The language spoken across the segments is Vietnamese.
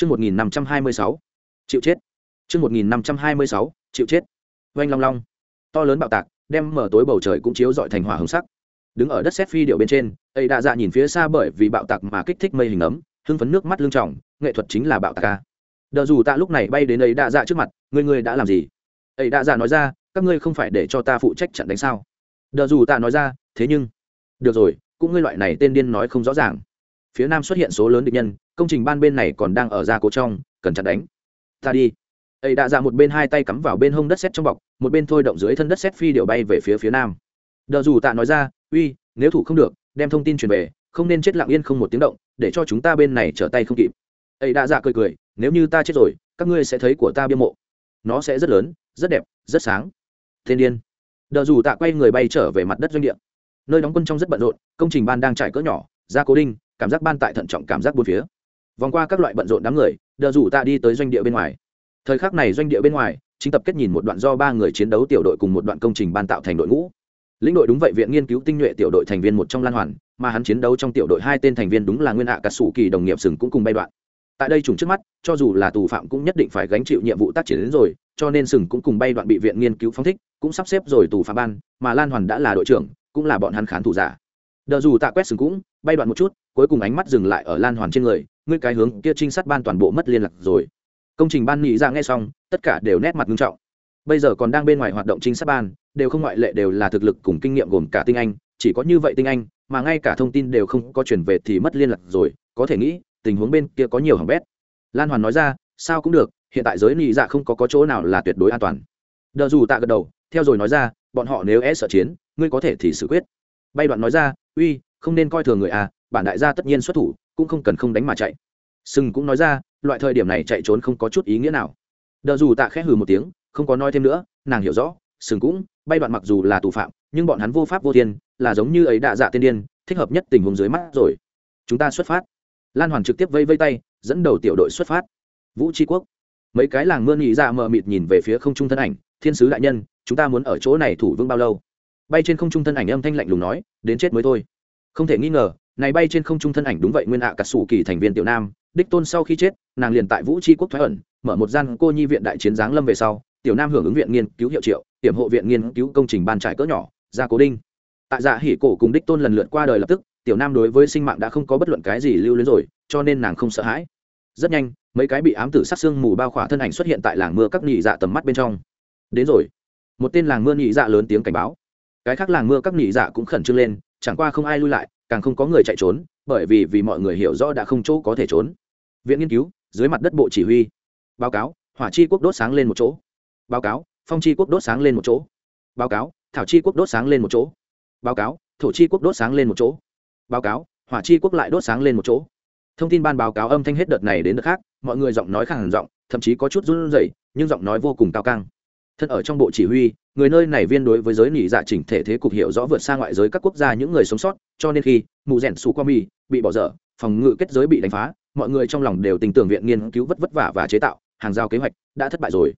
Chương 1526. Chịu chết. Chương 1526. Chịu chết. Oanh long long. To lớn bạo tạc, đem mở tối bầu trời cũng chiếu rọi thành hỏa hồng sắc. Đứng ở đất sét phi điệu bên trên, ấy đã dạ nhìn phía xa bởi vì bạo tạc mà kích thích mây hình ấm, hưng phấn nước mắt lưng tròng, nghệ thuật chính là bạo tạc ca. Đờ dù tạ lúc này bay đến ấy đã dạ trước mặt, người người đã làm gì? Ấy đã dạ nói ra, các ngươi không phải để cho ta phụ trách chặn đánh sao? Đờ dù tạ nói ra, thế nhưng, được rồi, cũng ngươi loại này tên điên nói không rõ ràng phía nam xuất hiện số lớn địch nhân công trình ban bên này còn đang ở gia cố trong cần chặn đánh. Ta đi. Ấy đã ra một bên hai tay cắm vào bên hông đất xét trong bọc, một bên thôi động dưới thân đất xét phi điệu bay về phía phía nam. Đờ dù tạ nói ra, uy, nếu thủ không được, đem thông tin truyền về, không nên chết lặng yên không một tiếng động, để cho chúng ta bên này trở tay không kịp. Ấy đã dạ cười cười, nếu như ta chết rồi, các ngươi sẽ thấy của ta biên mộ. Nó sẽ rất lớn, rất đẹp, rất sáng. Thiên điên. Đờ dù tạ quay người bay trở về mặt đất doanh địa. Nơi đóng quân trong rất bận rộn, công trình ban đang trải cỡ nhỏ ra cố đinh, cảm giác ban tại thận trọng cảm giác bốn phía vòng qua các loại bận rộn đám người, đờ rủ tạ đi tới doanh địa bên ngoài. Thời khắc này doanh địa bên ngoài, chính tập kết nhìn một đoạn do ba người chiến đấu tiểu đội cùng một đoạn công trình ban tạo thành đội ngũ. Lĩnh đội đúng vậy viện nghiên cứu tinh nhuệ tiểu đội thành viên một trong lan hoàn, mà hắn chiến đấu trong tiểu đội hai tên thành viên đúng là nguyên hạ cả sủ kỳ đồng nghiệp sừng cũng cùng bay đoạn. Tại đây trùng trước mắt, cho dù là tù phạm cũng nhất định phải gánh chịu nhiệm vụ tác chiến đến rồi, cho nên sừng cũng cùng bay đoạn bị viện nghiên cứu phóng thích, cũng sắp xếp rồi tù phạm ban, mà lan hoàn đã là đội trưởng, cũng là bọn hắn khán thủ giả. Đờ dù tạ quét sừng cũng, bay đoạn một chút cuối cùng ánh mắt dừng lại ở lan hoàn trên người ngươi cái hướng kia trinh sát ban toàn bộ mất liên lạc rồi. Công trình ban nghĩ ra dạ nghe xong tất cả đều nét mặt nghiêm trọng. Bây giờ còn đang bên ngoài hoạt động trinh sát ban đều không ngoại lệ đều là thực lực cùng kinh nghiệm gồm cả tinh anh chỉ có như vậy tinh anh mà ngay cả thông tin đều không có chuyển về thì mất liên lạc rồi có thể nghĩ tình huống bên kia có nhiều hỏng bét. Lan hoàn nói ra sao cũng được hiện tại giới nghĩ dạ không có, có chỗ nào là tuyệt đối an toàn. Đờ dù tạ gật đầu theo rồi nói ra bọn họ nếu é sợ chiến ngươi có thể thì xử quyết. Bay đoạn nói ra uy không nên coi thường người à bản đại gia tất nhiên xuất thủ, cũng không cần không đánh mà chạy. Sừng cũng nói ra, loại thời điểm này chạy trốn không có chút ý nghĩa nào. Đờ dù tạ khẽ hừ một tiếng, không có nói thêm nữa, nàng hiểu rõ, sừng cũng, bay đoạn mặc dù là tù phạm, nhưng bọn hắn vô pháp vô thiên, là giống như ấy đạ dạ tiên điên, thích hợp nhất tình huống dưới mắt rồi. Chúng ta xuất phát. Lan hoàn trực tiếp vây vây tay, dẫn đầu tiểu đội xuất phát. Vũ tri quốc. Mấy cái làng mưa nhị ra dạ mờ mịt nhìn về phía không trung thân ảnh, thiên sứ đại nhân, chúng ta muốn ở chỗ này thủ vững bao lâu? Bay trên không trung thân ảnh âm thanh lạnh lùng nói, đến chết mới thôi. Không thể nghi ngờ này bay trên không trung thân ảnh đúng vậy nguyên ạ à cả sủ kỳ thành viên tiểu nam, đích tôn sau khi chết, nàng liền tại vũ tri quốc thoái ẩn, mở một gian cô nhi viện đại chiến giáng lâm về sau, tiểu nam hưởng ứng viện nghiên cứu hiệu triệu hiểm hộ viện nghiên cứu công trình ban trải cỡ nhỏ ra cố đinh. Tại dạ hỉ cổ cùng đích tôn lần lượt qua đời lập tức, tiểu nam đối với sinh mạng đã không có bất luận cái gì lưu luyến rồi, cho nên nàng không sợ hãi. Rất nhanh, mấy cái bị ám tử sát xương mù bao khỏa thân ảnh xuất hiện tại làng mưa các nhị dạ tầm mắt bên trong. Đến rồi. Một tên làng mưa nhị dạ lớn tiếng cảnh báo. Cái khác làng mưa các nhị dạ cũng khẩn trương lên, chẳng qua không ai lui lại càng không có người chạy trốn, bởi vì vì mọi người hiểu rõ đã không chỗ có thể trốn. Viện nghiên cứu, dưới mặt đất bộ chỉ huy. Báo cáo, hỏa chi quốc đốt sáng lên một chỗ. Báo cáo, phong chi quốc đốt sáng lên một chỗ. Báo cáo, thảo chi quốc đốt sáng lên một chỗ. Báo cáo, thổ chi quốc đốt sáng lên một chỗ. Báo cáo, hỏa chi quốc lại đốt sáng lên một chỗ. Thông tin ban báo cáo âm thanh hết đợt này đến đợt khác, mọi người giọng nói khẳng giọng, thậm chí có chút run rẩy, nhưng giọng nói vô cùng cao căng thân ở trong bộ chỉ huy, người nơi này viên đối với giới nỉ dạ chỉnh thể thế cục hiểu rõ vượt xa ngoại giới các quốc gia những người sống sót, cho nên khi mù rèn xù qua mi bị bỏ dở, phòng ngự kết giới bị đánh phá, mọi người trong lòng đều tình tưởng viện nghiên cứu vất vất vả và chế tạo, hàng giao kế hoạch đã thất bại rồi.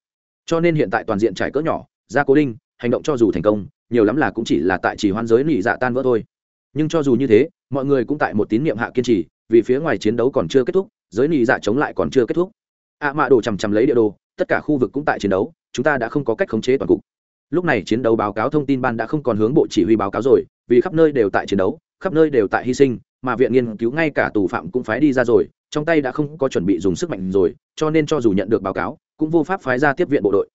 Cho nên hiện tại toàn diện trải cỡ nhỏ ra cố đinh, hành động cho dù thành công, nhiều lắm là cũng chỉ là tại chỉ hoan giới nỉ dạ tan vỡ thôi. Nhưng cho dù như thế, mọi người cũng tại một tín nhiệm hạ kiên trì, vì phía ngoài chiến đấu còn chưa kết thúc, giới nỉ dạ chống lại còn chưa kết thúc. Ạ à mạ đồ chằm chằm lấy địa đồ, tất cả khu vực cũng tại chiến đấu chúng ta đã không có cách khống chế toàn cục. Lúc này chiến đấu báo cáo thông tin ban đã không còn hướng bộ chỉ huy báo cáo rồi, vì khắp nơi đều tại chiến đấu, khắp nơi đều tại hy sinh, mà viện nghiên cứu ngay cả tù phạm cũng phái đi ra rồi, trong tay đã không có chuẩn bị dùng sức mạnh rồi, cho nên cho dù nhận được báo cáo, cũng vô pháp phái ra tiếp viện bộ đội.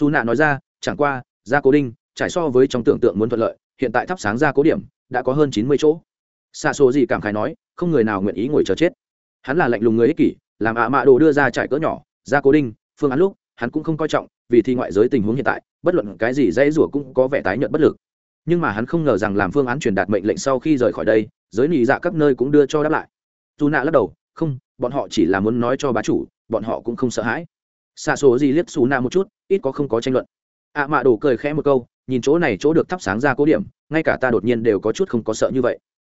Dù nạ nói ra, chẳng qua ra cố đinh, trải so với trong tưởng tượng muốn thuận lợi, hiện tại thắp sáng ra cố điểm, đã có hơn chín mươi chỗ. Xa số gì cảm khái nói, không người nào nguyện ý ngồi chờ chết. Hắn là lạnh lùng người ích kỷ, làm ạ mạ đồ đưa ra trải cỡ nhỏ ra cố đinh, phương án lúc hắn cũng không coi trọng, vì thi ngoại giới tình huống hiện tại, bất luận cái gì dễ rủa cũng có vẻ tái nhợt bất lực. Nhưng mà hắn không ngờ rằng làm phương án truyền đạt mệnh lệnh sau khi rời khỏi đây, giới nị dạ các nơi cũng đưa cho đáp lại. Dù nạ lắc đầu, không, bọn họ chỉ là muốn nói cho bá chủ, bọn họ cũng không sợ hãi. Xa số gì liếc xù nạ một chút, ít có không có tranh luận. Ạ à mạ đổ cười khẽ một câu, nhìn chỗ này chỗ được thắp sáng ra cố điểm, ngay cả ta đột nhiên đều có chút không có sợ như vậy.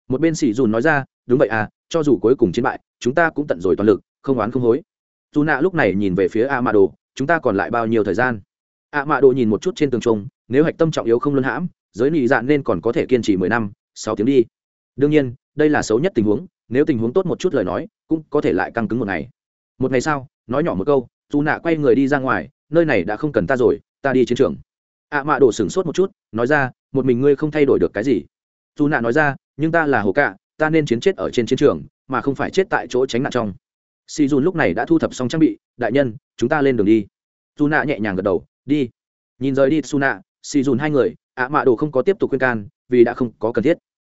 Một bên sỉ dùn nói ra, đúng vậy à cho dù cuối cùng chiến bại, chúng ta cũng tận rồi toàn lực, không oán không hối. Dù nạ lúc này nhìn về phía a mạ đồ chúng ta còn lại bao nhiêu thời gian? Ạ mạ đồ nhìn một chút trên tường trung nếu hạch tâm trọng yếu không luân hãm, giới nị dạn nên còn có thể kiên trì mười năm, sáu tiếng đi. Đương nhiên, đây là xấu nhất tình huống, nếu tình huống tốt một chút lời nói, cũng có thể lại căng cứng một ngày. Một ngày sau, nói nhỏ một câu, dù nạ quay người đi ra ngoài, nơi này đã không cần ta rồi, ta đi chiến trường. Ạ mạ đổ sửng sốt một chút, nói ra, một mình ngươi không thay đổi được cái gì. Dù nạ nói ra, nhưng ta là hồ cạ, ta nên chiến chết ở trên chiến trường, mà không phải chết tại chỗ tránh nạn trong si dùn lúc này đã thu thập xong trang bị, đại nhân, chúng ta lên đường đi. Dù nạ nhẹ nhàng gật đầu, đi. Nhìn rời đi, su nạ si dùn hai người, ạ mạ đồ không có tiếp tục khuyên can, vì đã không có cần thiết.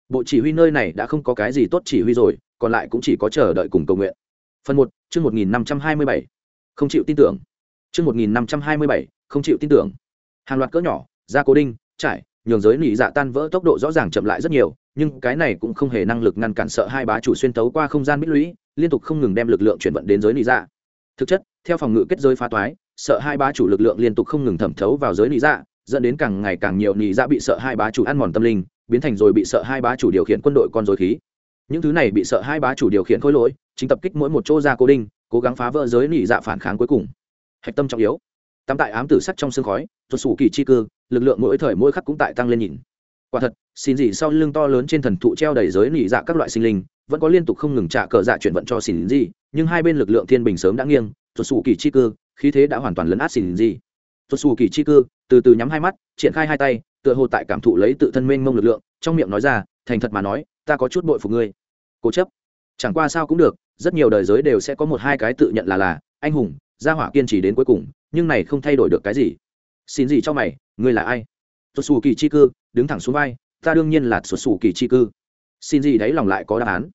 Bộ chỉ huy nơi này đã không có cái gì tốt chỉ huy rồi, còn lại cũng chỉ có chờ đợi cùng cầu nguyện. Phần một, chương một nghìn năm trăm hai mươi bảy. Không chịu tin tưởng. Chương một nghìn năm trăm hai mươi bảy, không chịu tin tưởng. Hàng loạt cỡ nhỏ da cố đinh, trải, nhường giới nỉ dạ tan vỡ tốc độ rõ ràng chậm lại rất nhiều, nhưng cái này cũng không hề năng lực ngăn cản sợ hai bá chủ xuyên tấu qua không gian bích lũy liên tục không ngừng đem lực lượng chuyển vận đến giới lý dạ. Thực chất, theo phòng ngự kết giới phá toái, sợ hai bá chủ lực lượng liên tục không ngừng thẩm thấu vào giới lý dạ dẫn đến càng ngày càng nhiều lý dạ bị sợ hai bá chủ ăn mòn tâm linh, biến thành rồi bị sợ hai bá chủ điều khiển quân đội con dối khí. Những thứ này bị sợ hai bá chủ điều khiển khối lỗi, chính tập kích mỗi một chỗ ra cố đinh, cố gắng phá vỡ giới nỉ dạ phản kháng cuối cùng. Hạch tâm trọng yếu. Tắm tại ám tử sắt trong sương khói tuột sủ kỳ chi cư, lực lượng mỗi thời mỗi khắc cũng tại tăng lên nhìn. Quả thật, xin gì sau lưng to lớn trên thần thụ treo đầy giới nỉ dạ các loại sinh linh vẫn có liên tục không ngừng trả cờ dạ chuyển vận cho xin gì nhưng hai bên lực lượng thiên bình sớm đã nghiêng tuột xù kỳ chi cư khí thế đã hoàn toàn lấn át xin gì tuột xù kỳ chi cư từ từ nhắm hai mắt, triển khai hai tay, tựa hồ tại cảm thụ lấy tự thân mênh mông lực lượng, trong miệng nói ra, thành thật mà nói, ta có chút bội phục ngươi. Cố chấp. Chẳng qua sao cũng được, rất nhiều đời giới đều sẽ có một hai cái tự nhận là là anh hùng, gia hỏa kiên trì đến cuối cùng, nhưng này không thay đổi được cái gì. Xin gì cho mày, ngươi là ai? Xuất xù kỳ chi cư đứng thẳng xuống vai, ta đương nhiên là xuất xù kỳ chi cư xin gì đấy lòng lại có đáp án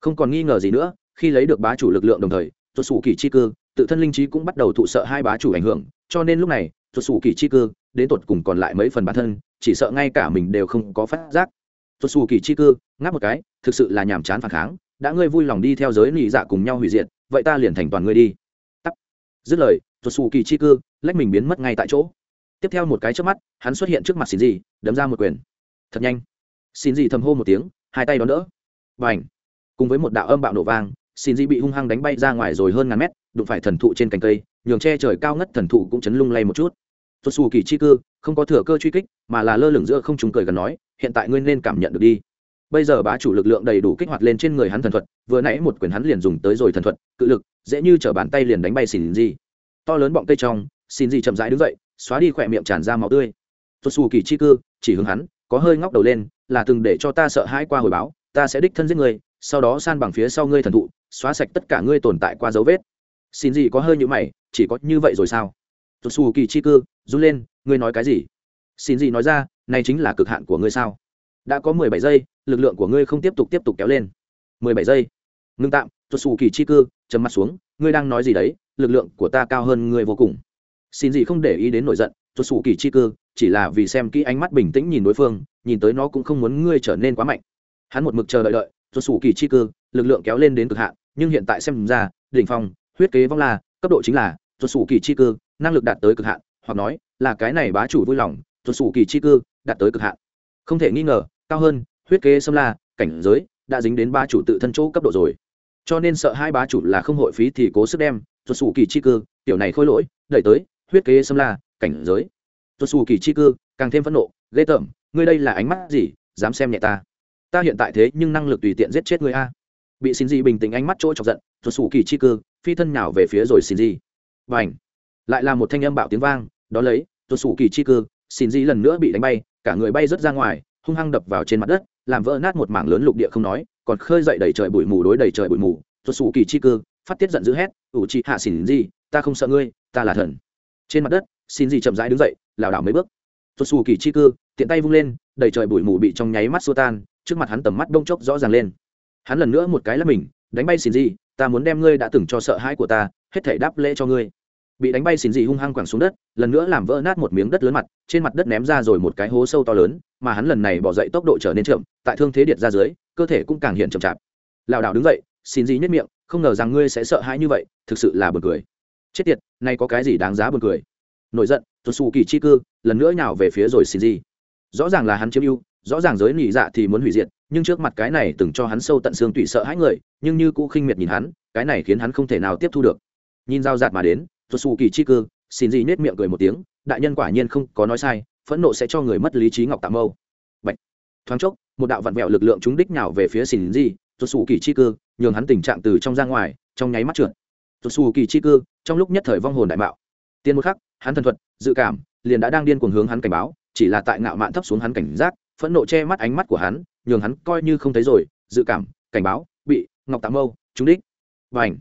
không còn nghi ngờ gì nữa, khi lấy được bá chủ lực lượng đồng thời, tuột xù kỳ chi cư, tự thân linh trí cũng bắt đầu thụ sợ hai bá chủ ảnh hưởng, cho nên lúc này, tuột xù kỳ chi cư, đến tột cùng còn lại mấy phần bản thân, chỉ sợ ngay cả mình đều không có phát giác. Tuột xù kỳ chi cư, ngáp một cái, thực sự là nhàm chán phản kháng, đã ngươi vui lòng đi theo giới lì dạ cùng nhau hủy diệt, vậy ta liền thành toàn ngươi đi. Tắt dứt lời, tuột xù kỳ chi cư, lách mình biến mất ngay tại chỗ. Tiếp theo một cái trước mắt, hắn xuất hiện trước mặt xin gì đấm ra một quyền. Thật nhanh. Xin gì thầm hô một tiếng, hai tay đón đỡ. Và ảnh cùng với một đạo âm bạo nổ vang, xin gì bị hung hăng đánh bay ra ngoài rồi hơn ngàn mét, đụng phải thần thụ trên cành cây, nhường che trời cao ngất thần thụ cũng chấn lung lay một chút. Tuột xù kỳ chi cư, không có thừa cơ truy kích, mà là lơ lửng giữa không trùng cười gần nói, hiện tại ngươi nên cảm nhận được đi. Bây giờ bá chủ lực lượng đầy đủ kích hoạt lên trên người hắn thần thuật, vừa nãy một quyền hắn liền dùng tới rồi thần thuật, cự lực, dễ như t bàn tay liền đánh bay xin gì to lớn bọng cây trong, xin gì chậm rãi đứng dậy, xóa đi khỏe miệng tràn ra máu tươi. Tuột xù kỳ chi cư, chỉ hướng hắn, có hơi ngóc đầu lên, là từng để cho ta sợ hãi qua hồi báo, ta sẽ đích thân giết ngươi sau đó san bằng phía sau ngươi thần thụ, xóa sạch tất cả ngươi tồn tại qua dấu vết. Xin gì có hơi như mày, chỉ có như vậy rồi sao? Tuột xù kỳ chi cư, run lên, ngươi nói cái gì? Xin gì nói ra, này chính là cực hạn của ngươi sao? Đã có mười bảy giây, lực lượng của ngươi không tiếp tục tiếp tục kéo lên. Mười bảy giây. Ngưng tạm tuột xù kỳ chi cư chấm mặt xuống, ngươi đang nói gì đấy? Lực lượng của ta cao hơn ngươi vô cùng. Xin gì không để ý đến nổi giận tuột xù kỳ chi cư, chỉ là vì xem kỹ ánh mắt bình tĩnh nhìn đối phương, nhìn tới nó cũng không muốn ngươi trở nên quá mạnh. Hắn một mực chờ đợi đợi rồi sủ kỳ chi cư, lực lượng kéo lên đến cực hạn, nhưng hiện tại xem ra, đỉnh phong, huyết kế vong la cấp độ chính là rồi sủ kỳ chi cư, năng lực đạt tới cực hạn, hoặc nói, là cái này bá chủ vui lòng rồi sủ kỳ chi cư, đạt tới cực hạn. Không thể nghi ngờ, cao hơn, huyết kế xâm la, cảnh giới, đã dính đến ba chủ tự thân chỗ cấp độ rồi. Cho nên sợ hai bá chủ là không hội phí thì cố sức đem tuột xù kỳ chi cư, tiểu này khôi lỗi, đẩy tới, huyết kế xâm la, cảnh giới. Tuột xù kỳ chi cư, càng thêm phẫn nộ, ghê tởm, ngươi đây là ánh mắt gì, dám xem nhẹ ta ta hiện tại thế nhưng năng lực tùy tiện giết chết ngươi a. Bị xin gì bình tĩnh ánh mắt trôi chọc giận, rồi sủ kỳ chi cư, phi thân nhào về phía rồi xin gì và ảnh lại là một thanh âm bạo tiếng vang, đó lấy, rồi sủ kỳ chi cư xin gì lần nữa bị đánh bay, cả người bay rớt ra ngoài, hung hăng đập vào trên mặt đất, làm vỡ nát một mảng lớn lục địa không nói, còn khơi dậy đầy trời bụi mù đối đầy trời bụi mù. Rồi sủ kỳ chi cư, phát tiết giận dữ hét, ủ chị hạ xin gì ta không sợ ngươi, ta là thần. Trên mặt đất xin gì chậm rãi đứng dậy, lảo đảo mấy bước. Rồi sủ kỳ chi cư, tiện tay vung lên, đầy trời bụi mù bị trong nháy mắt xua tan trước mặt hắn tầm mắt đông chốc rõ ràng lên. Hắn lần nữa một cái là mình, đánh bay xin gì ta muốn đem ngươi đã từng cho sợ hãi của ta, hết thể đáp lễ cho ngươi. Bị đánh bay xin gì hung hăng quẳng xuống đất, lần nữa làm vỡ nát một miếng đất lớn mặt, trên mặt đất ném ra rồi một cái hố sâu to lớn, mà hắn lần này bỏ dậy tốc độ trở nên chậm, tại thương thế điện ra dưới, cơ thể cũng càng hiện chậm chạp. Lảo đảo đứng dậy xin gì nhất miệng, không ngờ rằng ngươi sẽ sợ hãi như vậy, thực sự là buồn cười. Chết tiệt, nay có cái gì đáng giá buồn cười? Nổi giận tuột xù kỳ chi cư lần nữa nhào về phía rồi xin gì rõ ràng là hắn chiếm ưu rõ ràng giới nỉ dạ thì muốn hủy diệt, nhưng trước mặt cái này từng cho hắn sâu tận xương tủy sợ hãi người, nhưng như cũ khinh miệt nhìn hắn, cái này khiến hắn không thể nào tiếp thu được. Nhìn dao dạt mà đến tuột xù kỳ chi cư xin gì nết miệng cười một tiếng, đại nhân quả nhiên không có nói sai, phẫn nộ sẽ cho người mất lý trí ngọc tạm mâu Bạch. thoáng chốc, một đạo vặn vẹo lực lượng chúng đích nhào về phía xin gì tuột xù kỳ chi cư nhường hắn tình trạng từ trong ra ngoài, trong nháy mắt trượt. Tuột xù kỳ chi cư trong lúc nhất thời vong hồn đại mạo. Tiên một khắc, hắn thần thuật, dự cảm, liền đã đang điên cuồng hướng hắn cảnh báo, chỉ là tại ngạo mạn thấp xuống hắn cảnh giác phẫn nộ che mắt ánh mắt của hắn, nhường hắn coi như không thấy rồi, dự cảm, cảnh báo, bị, ngọc tạm mâu, trúng đích. Và ảnh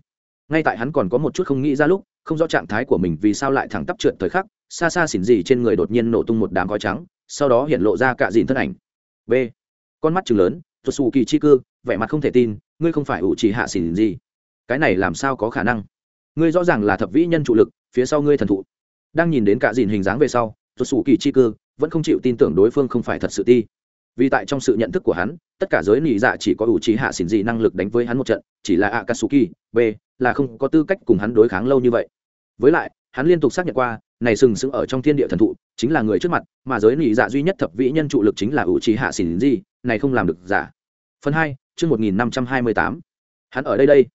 ngay tại hắn còn có một chút không nghĩ ra lúc, không rõ trạng thái của mình vì sao lại thẳng tắp trượt thời khắc, xa xa xỉn gì trên người đột nhiên nổ tung một đám khói trắng, sau đó hiện lộ ra cả dìn thân ảnh. B. Con mắt chừng lớn tuột xù kỳ chi cư, vẻ mặt không thể tin, ngươi không phải ủ chỉ hạ xỉn gì. Cái này làm sao có khả năng? Ngươi rõ ràng là thập vĩ nhân trụ lực, phía sau ngươi thần thụ. Đang nhìn đến cả dìn hình dáng về sau tuột xù kỳ chi cư vẫn không chịu tin tưởng đối phương không phải thật sự ti. Vì tại trong sự nhận thức của hắn, tất cả giới nị dạ chỉ có ủ trí hạ xỉn gì năng lực đánh với hắn một trận, chỉ là akatsuki, b, là không có tư cách cùng hắn đối kháng lâu như vậy. Với lại, hắn liên tục xác nhận qua, này sừng sững ở trong thiên địa thần thụ, chính là người trước mặt, mà giới nị dạ duy nhất thập vĩ nhân trụ lực chính là ủ trí hạ xỉn gì này không làm được giả. Phần hai, chương một nghìn năm trăm hai mươi tám. Hắn ở đây đây.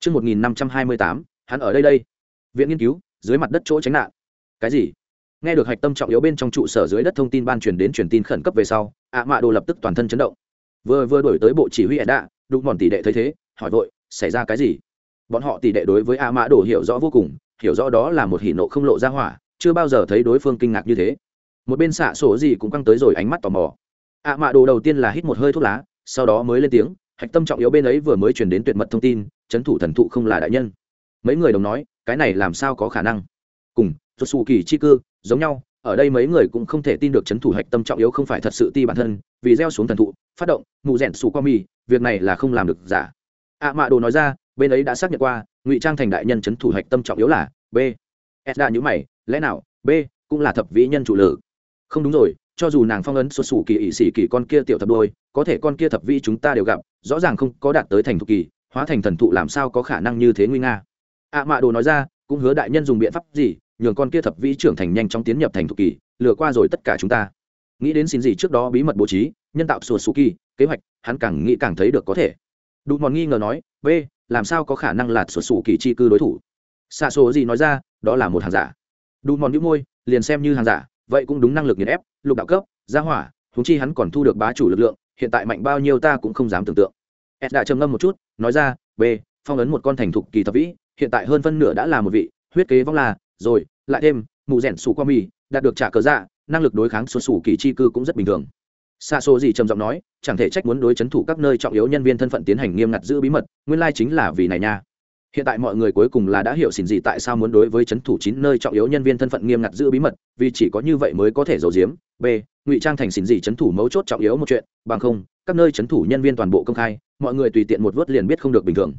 Chương một nghìn năm trăm hai mươi tám, hắn ở đây đây. Viện nghiên cứu, dưới mặt đất chỗ tránh nạn. Cái gì? Nghe được hạch tâm trọng yếu bên trong trụ sở dưới đất thông tin ban truyền đến truyền tin khẩn cấp về sau, ạ mạ đồ lập tức toàn thân chấn động. Vừa vừa đổi tới bộ chỉ huy ẻ đạ đụng bọn tỷ đệ thấy thế, hỏi vội, xảy ra cái gì? Bọn họ tỷ đệ đối với ạ mạ đồ hiểu rõ vô cùng, hiểu rõ đó là một hỉ nộ không lộ ra hỏa, chưa bao giờ thấy đối phương kinh ngạc như thế. Một bên xạ sổ gì cũng căng tới rồi ánh mắt tò mò. Ạ mạ đồ đầu tiên là hít một hơi thuốc lá, sau đó mới lên tiếng, hạch tâm trọng yếu bên ấy vừa mới truyền đến tuyệt mật thông tin, chấn thủ thần thụ không là đại nhân. Mấy người đồng nói, cái này làm sao có khả năng? Cùng xuất xù kỳ chi cư, giống nhau, ở đây mấy người cũng không thể tin được chấn thủ hạch tâm trọng yếu không phải thật sự ti bản thân, vì gieo xuống thần thụ, phát động mụ rẻn xù qua mì, việc này là không làm được, giả. Ạ mạ đồ nói ra, bên ấy đã xác nhận qua, ngụy trang thành đại nhân chấn thủ hạch tâm trọng yếu là b. S đa nhữ mày, lẽ nào, b cũng là thập vĩ nhân chủ lử? Không đúng rồi, cho dù nàng phong ấn xuất xù kỳ ỵ sĩ kỳ con kia tiểu thập đôi, có thể con kia thập vĩ chúng ta đều gặp, rõ ràng không có đạt tới thành thục kỳ, hóa thành thần thụ làm sao có khả năng như thế nguy nga? Ạ mạ đồ nói ra, cũng hứa đại nhân dùng biện pháp gì nhường con kia thập vĩ trưởng thành nhanh chóng tiến nhập thành thục kỳ, lừa qua rồi tất cả chúng ta. Nghĩ đến xin gì trước đó bí mật bố trí, nhân tạo sùa sù kỳ, kế hoạch, hắn càng nghĩ càng thấy được có thể. Đụt mòn nghi ngờ nói, b, làm sao có khả năng lạt sùa sù kỳ chi cư đối thủ? Xa số gì nói ra, đó là một hàng giả. Đụt mòn nhũ môi, liền xem như hàng giả, vậy cũng đúng năng lực nghiền ép, lục đạo cấp, gia hỏa thúng chi hắn còn thu được bá chủ lực lượng, hiện tại mạnh bao nhiêu ta cũng không dám tưởng tượng. Ed đã trầm ngâm một chút, nói ra, b, phong ấn một con thành thục kỳ thập vĩ, hiện tại hơn phân nửa đã là một vị, huyết kế vong là, rồi lại thêm, mù rẻn sủ qua mì, đạt được trả cờ dạ năng lực đối kháng xuất xù kỳ chi cư cũng rất bình thường. Xa xô gì trầm giọng nói, chẳng thể trách muốn đối chấn thủ các nơi trọng yếu nhân viên thân phận tiến hành nghiêm ngặt giữ bí mật, nguyên lai chính là vì này nha. Hiện tại mọi người cuối cùng là đã hiểu xỉn gì tại sao muốn đối với chấn thủ chín nơi trọng yếu nhân viên thân phận nghiêm ngặt giữ bí mật, vì chỉ có như vậy mới có thể giấu giếm. B, ngụy trang thành xỉn gì chấn thủ mấu chốt trọng yếu một chuyện, bằng không, các nơi chấn thủ nhân viên toàn bộ công khai, mọi người tùy tiện một vớt liền biết không được bình thường.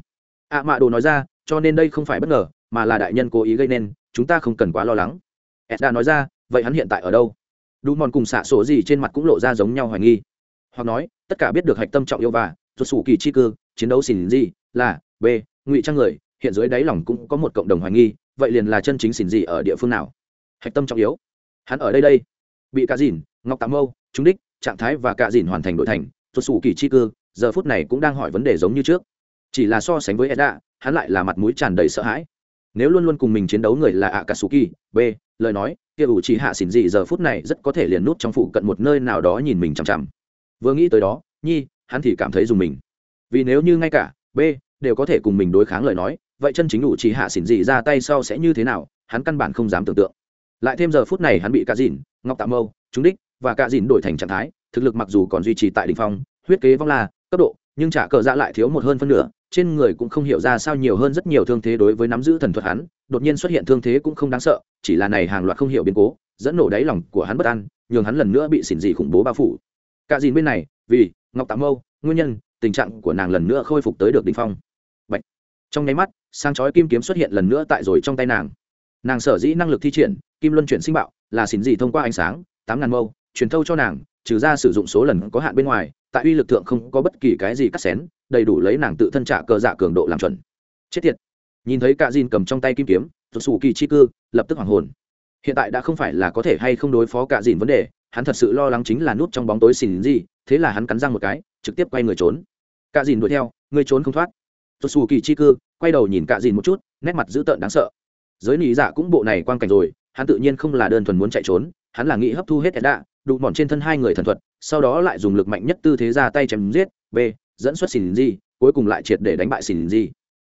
Ạ mạ đồ nói ra, cho nên đây không phải bất ngờ, mà là đại nhân cố ý gây nên chúng ta không cần quá lo lắng. Edda nói ra, vậy hắn hiện tại ở đâu? Đủ mòn cùng xạ sổ gì trên mặt cũng lộ ra giống nhau hoài nghi. Hoặc nói, tất cả biết được hạch tâm trọng yêu và rút xù kỳ chi cư, chiến đấu xỉn gì là b, ngụy trang người, hiện dưới đáy lòng cũng có một cộng đồng hoài nghi, vậy liền là chân chính xỉn gì ở địa phương nào? Hạch tâm trọng yếu. Hắn ở đây đây. Bị cả dìn, ngọc tạm mâu trúng đích, trạng thái và cả dìn hoàn thành đội thành, rút xù kỳ chi cư, giờ phút này cũng đang hỏi vấn đề giống như trước. Chỉ là so sánh với edda hắn lại là mặt mũi tràn đầy sợ hãi nếu luôn luôn cùng mình chiến đấu người là akatsuki, b, lời nói, kia ủ chỉ hạ xỉn dị giờ phút này rất có thể liền nút trong phụ cận một nơi nào đó nhìn mình chằm chằm. Vừa nghĩ tới đó, nhi, hắn thì cảm thấy dùng mình. Vì nếu như ngay cả, b, đều có thể cùng mình đối kháng lời nói, vậy chân chính ủ chỉ hạ xỉn dị ra tay sau sẽ như thế nào, hắn căn bản không dám tưởng tượng. Lại thêm giờ phút này hắn bị cạ dìn, ngọc tạm mâu, trúng đích và cạ dìn đổi thành trạng thái, thực lực mặc dù còn duy trì tại đ ỉ n h phong, huyết kế vong la cấp độ, nhưng trả cờ dạ lại thiếu một hơn phân nửa trên người cũng không hiểu ra sao nhiều hơn rất nhiều thương thế đối với nắm giữ thần thuật hắn, đột nhiên xuất hiện thương thế cũng không đáng sợ, chỉ là này hàng loạt không hiểu biến cố, dẫn nổ đáy lòng của hắn bất an, nhường hắn lần nữa bị xỉn dị khủng bố bao phủ. Cả dìn bên này, vì, ngọc tạm mâu nguyên nhân, tình trạng của nàng lần nữa khôi phục tới được đỉnh phong. Bạch. trong nháy mắt sang chói kim kiếm xuất hiện lần nữa tại rồi trong tay nàng. Nàng sở dĩ năng lực thi triển, kim luân chuyển sinh bạo, là xỉn dị thông qua ánh sáng, tám ngàn mâu, truyền thâu cho nàng, trừ ra sử dụng số lần có hạn bên ngoài, tại uy lực thượng không có bất kỳ cái gì cắt xén đầy đủ lấy nàng tự thân trả cờ dạ cường độ làm chuẩn. Chết tiệt. Nhìn thấy cả dìn cầm trong tay kim kiếm, rụt xù kỳ chi cư lập tức hoảng hồn. Hiện tại đã không phải là có thể hay không đối phó cả dìn vấn đề, hắn thật sự lo lắng chính là nút trong bóng tối xỉn gì, thế là hắn cắn răng một cái, trực tiếp quay người trốn. Cả dìn đuổi theo, người trốn không thoát. Rụt xù kỳ chi cư quay đầu nhìn cả dìn một chút, nét mặt dữ tợn đáng sợ. Giới nỉ dạ cũng bộ này quan cảnh rồi, hắn tự nhiên không là đơn thuần muốn chạy trốn, hắn là nghĩ hấp thu hết đạ đụng bọn trên thân hai người thần thuật, sau đó lại dùng lực mạnh nhất tư thế ra tay chém giết, b dẫn xuất xỉn di cuối cùng lại triệt để đánh bại xỉn di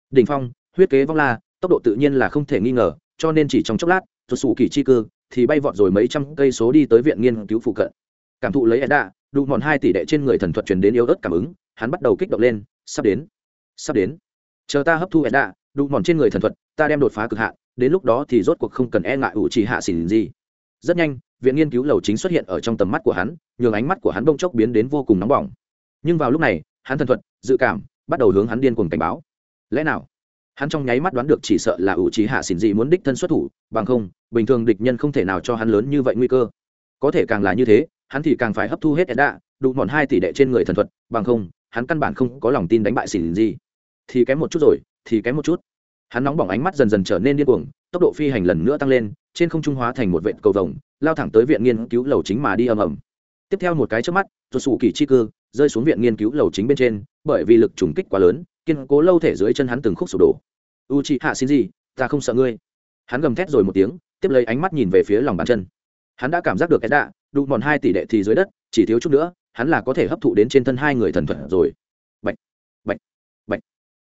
đỉnh phong, huyết kế vong la, tốc độ tự nhiên là không thể nghi ngờ, cho nên chỉ trong chốc lát thuật sủ kỳ chi cư thì bay vọt rồi mấy trăm cây số đi tới viện nghiên cứu phụ cận. Cảm thụ lấy edda đụng mòn hai tỷ đệ trên người thần thuật truyền đến yếu ớt cảm ứng, hắn bắt đầu kích động lên, sắp đến sắp đến. Chờ ta hấp thu edda đụng mòn trên người thần thuật, ta đem đột phá cực hạn, đến lúc đó thì rốt cuộc không cần e ngại ủ trì hạ xỉn gì rất nhanh, viện nghiên cứu lầu chính xuất hiện ở trong tầm mắt của hắn, nhường ánh mắt của hắn bông chốc biến đến vô cùng nóng bỏng. Nhưng vào lúc này hắn thần thuật, dự cảm, bắt đầu hướng hắn điên cuồng cảnh báo. Lẽ nào? Hắn trong nháy mắt đoán được chỉ sợ là ủ trí hạ xỉn dị muốn đích thân xuất thủ, bằng không, bình thường địch nhân không thể nào cho hắn lớn như vậy nguy cơ. Có thể càng là như thế, hắn thì càng phải hấp thu hết edda đủ mòn hai tỷ đệ trên người thần thuật, bằng không, hắn căn bản không có lòng tin đánh bại xỉn dị. Thì kém một chút rồi, thì kém một chút. Hắn nóng bỏng ánh mắt dần dần trở nên điên cuồng, tốc độ phi hành lần nữa tăng lên, trên không trung hóa thành một vệt cầu vồng, lao thẳng tới viện nghiên cứu lầu chính mà đi ầm ầm tiếp theo một cái trước mắt tuột sủ kỳ chi cư, rơi xuống viện nghiên cứu lầu chính bên trên, bởi vì lực trùng kích quá lớn, kiên cố lâu thể dưới chân hắn từng khúc sụp đổ. U chị hạ xin gì ta không sợ ngươi. Hắn gầm thét rồi một tiếng, tiếp lấy ánh mắt nhìn về phía lòng bàn chân. Hắn đã cảm giác được cái đạ đụng mòn hai tỷ đệ thì dưới đất, chỉ thiếu chút nữa, hắn là có thể hấp thụ đến trên thân hai người thần thuật rồi. Bệnh bệnh bệnh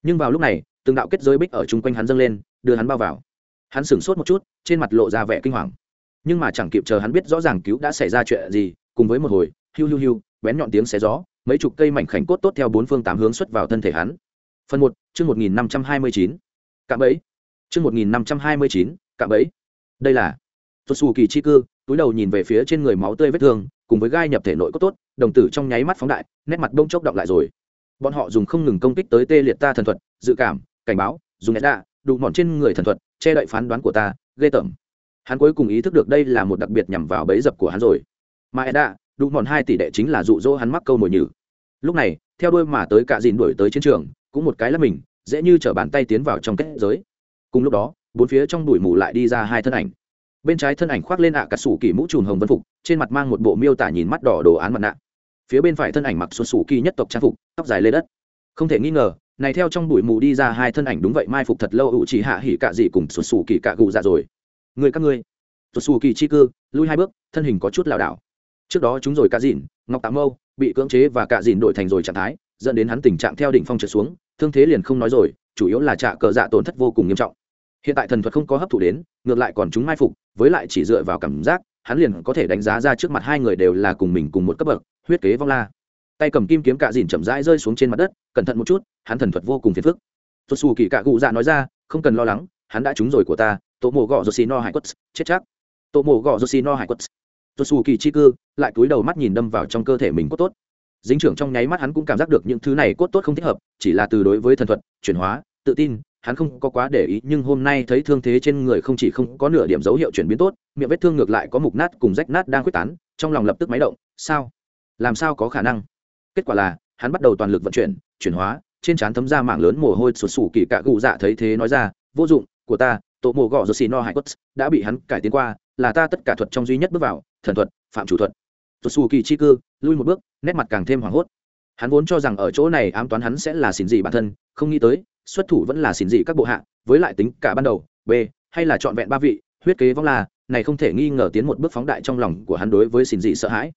nhưng vào lúc này, từng đạo kết giới bích ở chung quanh hắn dâng lên, đưa hắn bao vào. Hắn sửng sốt một chút, trên mặt lộ ra vẻ kinh hoàng. Nhưng mà chẳng kịp chờ hắn biết rõ ràng cứu đã xảy ra chuyện gì cùng với một hồi, hiu hiu hiu, bén nhọn tiếng xé gió, mấy chục cây mảnh khảnh cốt tốt theo bốn phương tám hướng xuất vào thân thể hắn. Phần một, chương một nghìn năm trăm hai mươi chín. Cạm ấy chương một nghìn năm trăm hai mươi chín, cạm ấy đây là tuột xù kỳ chi cư, túi đầu nhìn về phía trên người máu tươi vết thương, cùng với gai nhập thể nội cốt tốt, đồng tử trong nháy mắt phóng đại, nét mặt bông chốc động lại rồi. Bọn họ dùng không ngừng công kích tới tê liệt ta thần thuật, dự cảm, cảnh báo, dùng nét đạ đủ mòn trên người thần thuật, che đậy phán đoán của ta, ghê tởm. Hắn cuối cùng ý thức được đây là một đặc biệt nhằm vào bẫy dập của hắn rồi mà edda đủ mòn hai tỷ đệ chính là dụ dỗ hắn mắc câu mồi nhử. Lúc này, theo đôi mà tới cả dìn đuổi tới chiến trường, cũng một cái là mình, dễ như chở bàn tay tiến vào trong kết giới. Cùng lúc đó, bốn phía trong bụi mù lại đi ra hai thân ảnh. Bên trái thân ảnh khoác lên ạ à cà sủ kỳ mũ trùn hồng vân phục, trên mặt mang một bộ miêu tả nhìn mắt đỏ đồ án mặt nạ. Phía bên phải thân ảnh mặc xuân sủ kỳ nhất tộc trang phục, tóc dài lê đất. Không thể nghi ngờ, này theo trong bụi mù đi ra hai thân ảnh đúng vậy mai phục thật lâu ủ chỉ hạ hỉ cạ dị cùng xuân sủ kỳ cạ gù dạ rồi. Người các ngươi, xuân sủ kỳ chi cư, lui hai bước, thân hình có chút lảo đảo trước đó chúng rồi cả dìn ngọc tạ mâu, bị cưỡng chế và cả dìn đổi thành rồi trạng thái, dẫn đến hắn tình trạng theo đỉnh phong trượt xuống, thương thế liền không nói rồi, chủ yếu là trạ cờ dạ tổn thất vô cùng nghiêm trọng. Hiện tại thần thuật không có hấp thụ đến, ngược lại còn chúng mai phục, với lại chỉ dựa vào cảm giác, hắn liền có thể đánh giá ra trước mặt hai người đều là cùng mình cùng một cấp bậc, huyết kế vong la. Tay cầm kim kiếm cạ dìn chậm rãi rơi xuống trên mặt đất, cẩn thận một chút, hắn thần thuật vô cùng phiền phức. Tuột xù kỳ cạ cụ dạ nói ra, không cần lo lắng, hắn đã trúng rồi của ta tổ mộ gọ rô no hải quất, chết chắc. Tổ mộ gọ rô no hải quất tuột xù kỳ chi cư lại cúi đầu mắt nhìn đâm vào trong cơ thể mình cốt tốt. Dính trưởng trong nháy mắt hắn cũng cảm giác được những thứ này cốt tốt không thích hợp, chỉ là từ đối với thần thuật, chuyển hóa, tự tin, hắn không có quá để ý, nhưng hôm nay thấy thương thế trên người không chỉ không có nửa điểm dấu hiệu chuyển biến tốt, miệng vết thương ngược lại có mục nát cùng rách nát đang quyết tán, trong lòng lập tức máy động. Sao? Làm sao có khả năng? Kết quả là, hắn bắt đầu toàn lực vận chuyển chuyển hóa, trên trán thấm ra mạng lớn mồ hôi sụt sủ kỳ cạ gù dạ thấy thế nói ra, vô dụng, của ta tổ mồ gọ rồi xì no hải quất, đã bị hắn cải tiến qua, là ta tất cả thuật trong duy nhất bước vào, thần thuật, phạm chủ thuật. Sụt xù kỳ chi cư, lui một bước, nét mặt càng thêm hoảng hốt. Hắn vốn cho rằng ở chỗ này ám toán hắn sẽ là xỉn dị bản thân, không nghĩ tới, xuất thủ vẫn là xỉn dị các bộ hạ, với lại tính cả ban đầu, b, hay là trọn vẹn ba vị, huyết kế vong là, này không thể nghi ngờ tiến một bước phóng đại trong lòng của hắn đối với xỉn dị sợ hãi.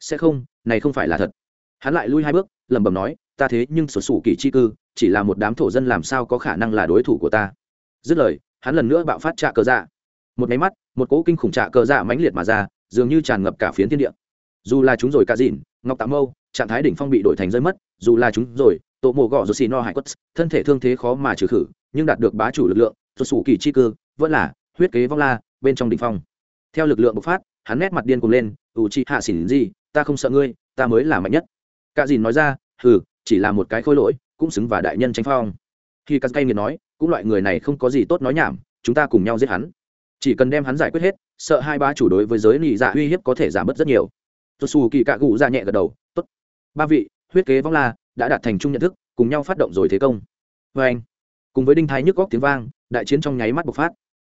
Sẽ không, này không phải là thật. Hắn lại lui hai bước, lẩm bẩm nói, ta thế nhưng sổ sủ kỳ chi cư, chỉ là một đám thổ dân làm sao có khả năng là đối thủ của ta? Dứt lời hắn lần nữa bạo phát trạ cờ dạ. Một máy mắt, một cỗ kinh khủng trạ cờ dạ mãnh liệt mà ra, dường như tràn ngập cả phiến thiên địa. Dù là chúng rồi cả dìn ngọc tạ mâu, trạng thái đỉnh phong bị đổi thành rơi mất, dù là chúng rồi tổ mồ gọ rồi xì no hải quất, thân thể thương thế khó mà trừ khử, nhưng đạt được bá chủ lực lượng rồi sủ kỳ chi cơ vẫn là huyết kế vong la, bên trong đỉnh phong. Theo lực lượng bộc phát, hắn nét mặt điên cuồng lên, ủ chi hạ xỉn gì, ta không sợ ngươi, ta mới là mạnh nhất. Cả dìn nói ra ừ chỉ là một cái khôi lỗi, cũng xứng và đại nhân tranh phong. Khi các cây nghiệt nói cũng loại người này không có gì tốt nói nhảm, chúng ta cùng nhau giết hắn. Chỉ cần đem hắn giải quyết hết, sợ hai ba chủ đối với giới nị dạ uy hiếp có thể giảm bớt rất nhiều. Tôi xù kỳ cạ cụ ra dạ nhẹ gật đầu, tốt. Ba vị, huyết kế vong la, đã đạt thành chung nhận thức, cùng nhau phát động rồi thế công. Vê anh, cùng với đinh thái nhức góc tiếng vang, đại chiến trong nháy mắt bộc phát.